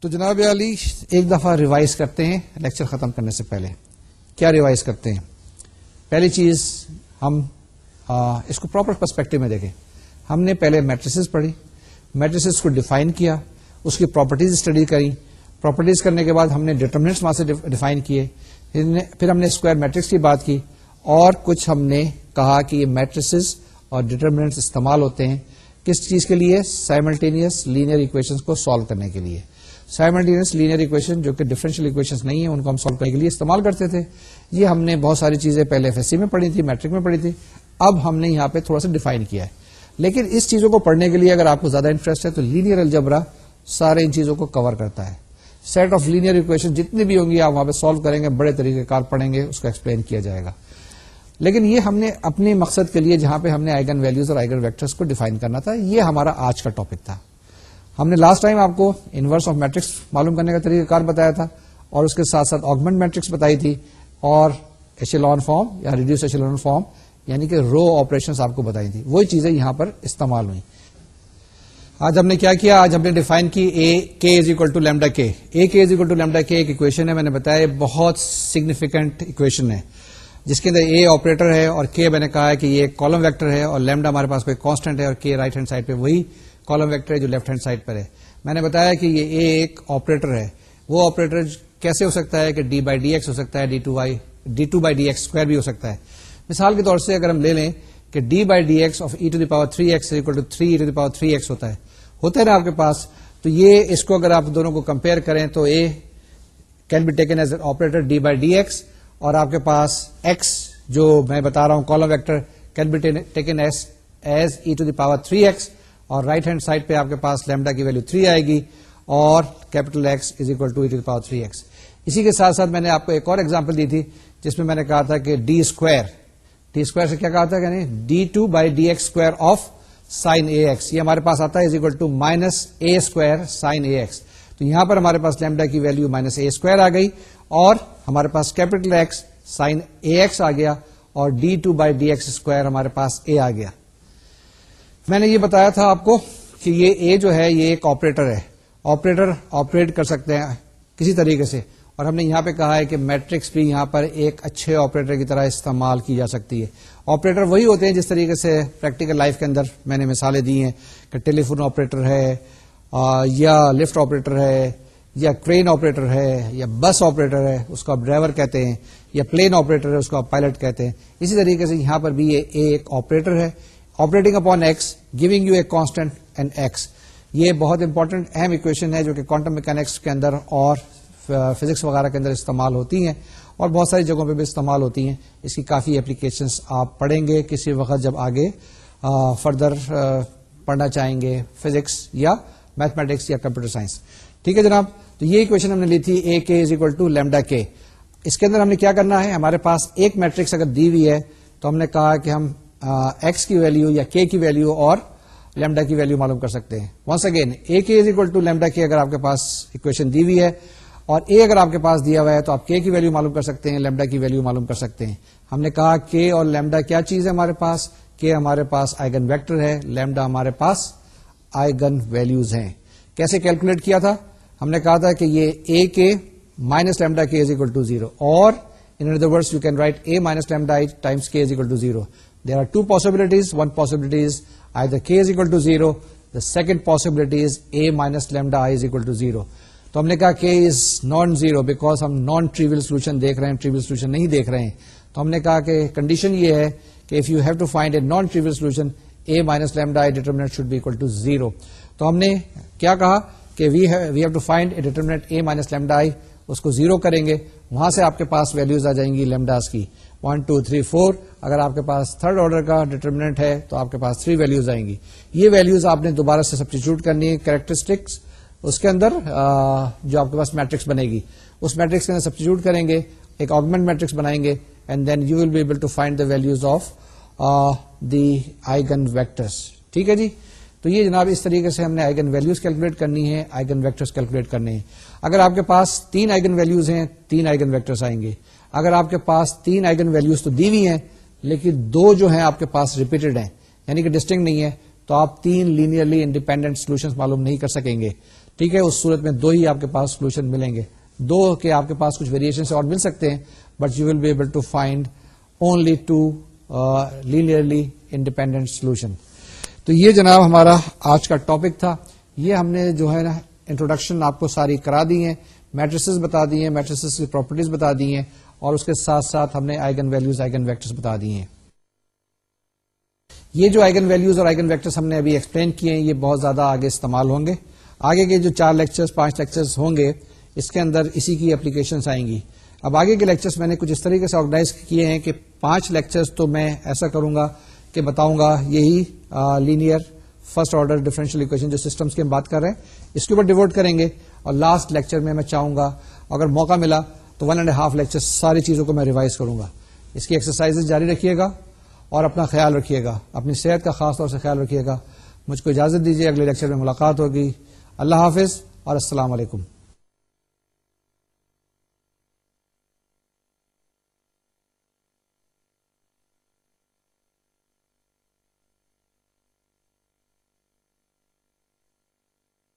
تو جناب علی ایک دفعہ ریوائز کرتے ہیں لیکچر ختم کرنے سے پہلے کیا ریوائز کرتے ہیں پہلی چیز ہم اس کو پراپر پرسپیکٹو میں دیکھیں ہم نے پہلے میٹریسز پڑھی میٹریسز کو ڈیفائن کیا اس کی پراپرٹیز اسٹڈی کری پراپرٹیز کرنے کے بعد ہم نے ڈیٹرمنٹس وہاں سے ڈیفائن کیے پھر ہم نے اسکوائر میٹرکس کی بات کی اور کچھ ہم نے کہا کہ یہ میٹریسز اور ڈیٹرمنٹس استعمال ہوتے ہیں کس چیز کے لیے سائملٹینئس لینئر اکویشن کو سالو کرنے کے لیے سائملٹینئس لینئر اکویشن جو کہ ڈفرینشیل اکویشن نہیں ہے ان کو ہم سالو کرنے کے لیے استعمال کرتے تھے یہ ہم نے بہت ساری چیزیں پہلے ایف ایس سی میں پڑھی تھی میٹرک میں پڑھی تھی اب ہم نے یہاں پہ تھوڑا سا ڈیفائن کیا ہے لیکن اس چیزوں کو پڑھنے کے لیے اگر آپ کو زیادہ انٹرسٹ ہے تو لینئر الجبرا سارے ان چیزوں کو کور کرتا ہے سیٹ آف لینئر اکویشن جتنی بھی ہوں گی آپ وہاں پہ سالو کریں گے بڑے طریقے کار پڑھیں گے اس کو ایکسپلین کیا جائے گا لیکن یہ ہم نے اپنے مقصد کے لیے جہاں پہ ہم نے آئگن ویلوز اور آئگن ویکٹرس کو ڈیفائن کرنا تھا یہ ہمارا آج کا ٹاپک تھا ہم نے لاسٹ ٹائم آپ کو انورس آف میٹرکس معلوم کرنے کا طریقہ کار بتایا تھا اور اس کے ساتھ ساتھ آگمنٹ میٹرکس بتائی تھی اور فارم فارم یا ریڈیوس یعنی کہ رو آپریشن آپ کو بتائی تھی وہی چیزیں یہاں پر استعمال ہوئی آج ہم نے کیا کیا آج ہم نے نے ڈیفائن کی میں بتایا بہت سگنیفیکینٹ اکویشن ہے جس کے اندر اے آپریٹر ہے اور کے میں نے کہا ہے کہ یہ ایک کالم ویکٹر ہے اور لیمڈا ہمارے پاس کوئی کانسٹنٹ ہے اور کے رائٹ ہینڈ سائڈ پہ وہی کالم ویکٹر ہے جو لیفٹ ہینڈ سائڈ پر ہے میں نے بتایا کہ یہ اے ایک آپریٹر ہے وہ آپریٹر کیسے ہو سکتا ہے کہ ڈی بائی ڈی ایکس ہو سکتا ہے D D two by X square بھی ہو سکتا ہے مثال کے طور سے اگر ہم لے لیں کہ D by D X of E to the power three X equal to three E to the power three X ہوتا ہے ہوتا ہے نا آپ کے پاس تو یہ اس کو اگر آپ دونوں کو کمپیئر کریں تو A can be taken as a operator D by D X اور آپ کے پاس ایکس جو میں بتا رہا ہوں column vector can be taken as as E to the power three X اور رائٹ ہینڈ سائڈ پہ آپ کے پاس لیمڈا کی ویلو تھری آئے گی اور کیپیٹل e کے ساتھ ساتھ میں نے آپ کو ایک اور ایگزامپل دی تھی جس میں میں نے کہا تھا کہ ڈی اسکوائر ڈی اسکوائر سے کیا کہا تھا D two by D X square of sine A X یہ ہمارے پاس آتا ہے is equal to minus A square sine A X تو یہاں پر ہمارے پاس لیمڈا کی ویلو مائنس اے اسکوائر آ گئی اور ہمارے پاس capital X sine A X آ گیا اور D two by D X square ہمارے پاس اے آ گیا میں نے یہ بتایا تھا آپ کو کہ یہ اے جو ہے یہ ایک آپریٹر ہے آپریٹر آپریٹ کر سکتے ہیں کسی طریقے سے اور ہم نے یہاں پہ کہا ہے کہ میٹرکس بھی یہاں پر ایک اچھے آپریٹر کی طرح استعمال کی جا سکتی ہے آپریٹر وہی ہوتے ہیں جس طریقے سے پریکٹیکل لائف کے اندر میں نے مثالیں دی ہیں کہ ٹیلی فون آپریٹر ہے یا لفٹ آپریٹر ہے یا ٹرین آپریٹر ہے یا بس آپریٹر ہے اس کو آپ ڈرائیور کہتے ہیں یا پلین آپریٹر ہے اس کو آپ پائلٹ کہتے ہیں اسی طریقے سے یہاں پر بھی یہ ایک آپریٹر ہے operating upon X giving you a constant and X یہ بہت امپورٹنٹ اہم اکویشن ہے جو کہ کوانٹم میکینکس کے اندر اور فزکس وغیرہ کے اندر استعمال ہوتی ہیں اور بہت ساری جگہوں پہ بھی استعمال ہوتی ہیں اس کی کافی اپلیکیشنس آپ پڑھیں گے کسی وقت جب آگے فردر پڑھنا چاہیں گے فزکس یا میتھمیٹکس یا کمپیوٹر سائنس ٹھیک ہے جناب تو یہ اکویشن ہم نے لی تھی اے کے is equal to lambda k اس کے اندر ہم نے کیا کرنا ہے ہمارے پاس ایک میٹرکس اگر دی ہوئی ہے تو ہم نے کہا کہ ہم ایکس کی ویلو یا کے کی ویلو اور لیمڈا کی ویلو معلوم کر سکتے ہیں ونس اگین اے کے کے کے از اکول ٹو لیمڈا اگر آپ پاس اکویشن دی ہوئی ہے اور اے اگر آپ کے پاس دیا ہوا ہے تو آپ کے کی ویلو معلوم کر سکتے ہیں لیمڈا کی ویلو معلوم کر سکتے ہیں ہم نے کہا کے اور لیمڈا کیا چیز ہے ہمارے پاس کے ہمارے پاس آئگن ویکٹر ہے لیمڈا ہمارے پاس آئگن ویلوز ہیں کیسے کیلکولیٹ کیا تھا ہم نے کہا تھا کہ یہ a k minus lambda k is equal to zero اور in other word you can write A minus lambda times K is equal to zero there are two possibilities one possibilities I the K is equal to zero the second possibility is A minus lambda I is equal to zero تو ہم نے کہا کہ is non zero because ہم non trivial solution دیکھ رہے ہیں trivial solution نہیں دیکھ رہے ہیں تو ہم نے کہا کہ کنڈیشن یہ ہے کہ if you have to find a non trivial solution A minus lambda I determinant should بھی اکول ٹو زیرو تو ہم نے کیا کہا کہ we have to find a determinant A minus lambda I اس کو زیرو کریں گے وہاں سے آپ کے پاس ویلوز آ جائیں گی لیمڈاز کی ون ٹو تھری فور اگر آپ کے پاس تھرڈ آرڈر کا ڈیٹرمنٹ ہے تو آپ کے پاس تھری ویلوز آئیں گی یہ ویلوز آپ نے دوبارہ سے سبسٹیچیوٹ کرنی ہے کیریکٹرسٹکس کے اندر جو آپ کے پاس میٹرکس بنے گی اس میٹرکس کے اندر سبسٹیچیوٹ کریں گے ایک آگمنٹ میٹرکس بنائیں گے and then you will be able to find the values of the eigen vectors ٹھیک ہے جی تو یہ جناب اس طریقے سے ہم نے آئگن ویلوز کیلکولیٹ کرنی ہے آئگن ویکٹرس کیلکولیٹ کرنے ہیں اگر آپ کے پاس تین آئگن ویلوز ہیں تین آئگن ویکٹرس آئیں گے اگر آپ کے پاس تین آئگن ویلوز تو دی ہیں لیکن دو جو ہیں ہیں آپ کے پاس ریپیٹڈ یعنی کہ ڈسٹنگ نہیں ہے تو آپ تین لینئرلی انڈیپینڈنٹ سولوشن معلوم نہیں کر سکیں گے ٹھیک ہے اس صورت میں دو ہی آپ کے پاس سولوشن ملیں گے دو کے آپ کے پاس کچھ ویریشن اور مل سکتے ہیں but you will be able to find only two linearly independent solution تو یہ جناب ہمارا آج کا ٹاپک تھا یہ ہم نے جو ہے نا انٹروڈکشن آپ کو ساری کرا دی ہیں میٹریسز بتا دی ہیں میٹریسز کی پراپرٹیز بتا دی ہیں اور اس کے ساتھ ساتھ ہم نے آئگن ویلوز آئگن بتا دی ہیں یہ جو آئگن ویلوز اور آئگن ویکٹرس کیے ہیں یہ بہت زیادہ آگے استعمال ہوں گے آگے کے جو چار لیکچرز پانچ لیکچرز ہوں گے اس کے اندر اسی کی اپلیکیشن آئیں گی اب آگے کے لیکچرز میں نے کچھ اس طریقے سے آرگنائز کیے ہیں کہ پانچ لیکچرز تو میں ایسا کروں گا کہ بتاؤں گا یہی linear first order differential equation جو سسٹمس کی ہم بات کر رہے ہیں اس کے اوپر ڈیوٹ کریں گے اور لاسٹ لیکچر میں میں چاہوں گا اگر موقع ملا تو ون اینڈ ہاف لیکچر ساری چیزوں کو میں ریوائز کروں گا اس کی ایکسرسائز جاری رکھیے گا اور اپنا خیال رکھیے گا اپنی صحت کا خاص طور سے خیال رکھیے گا مجھ کو اجازت دیجیے اگلے لیکچر میں ملاقات ہوگی اللہ حافظ اور السلام علیکم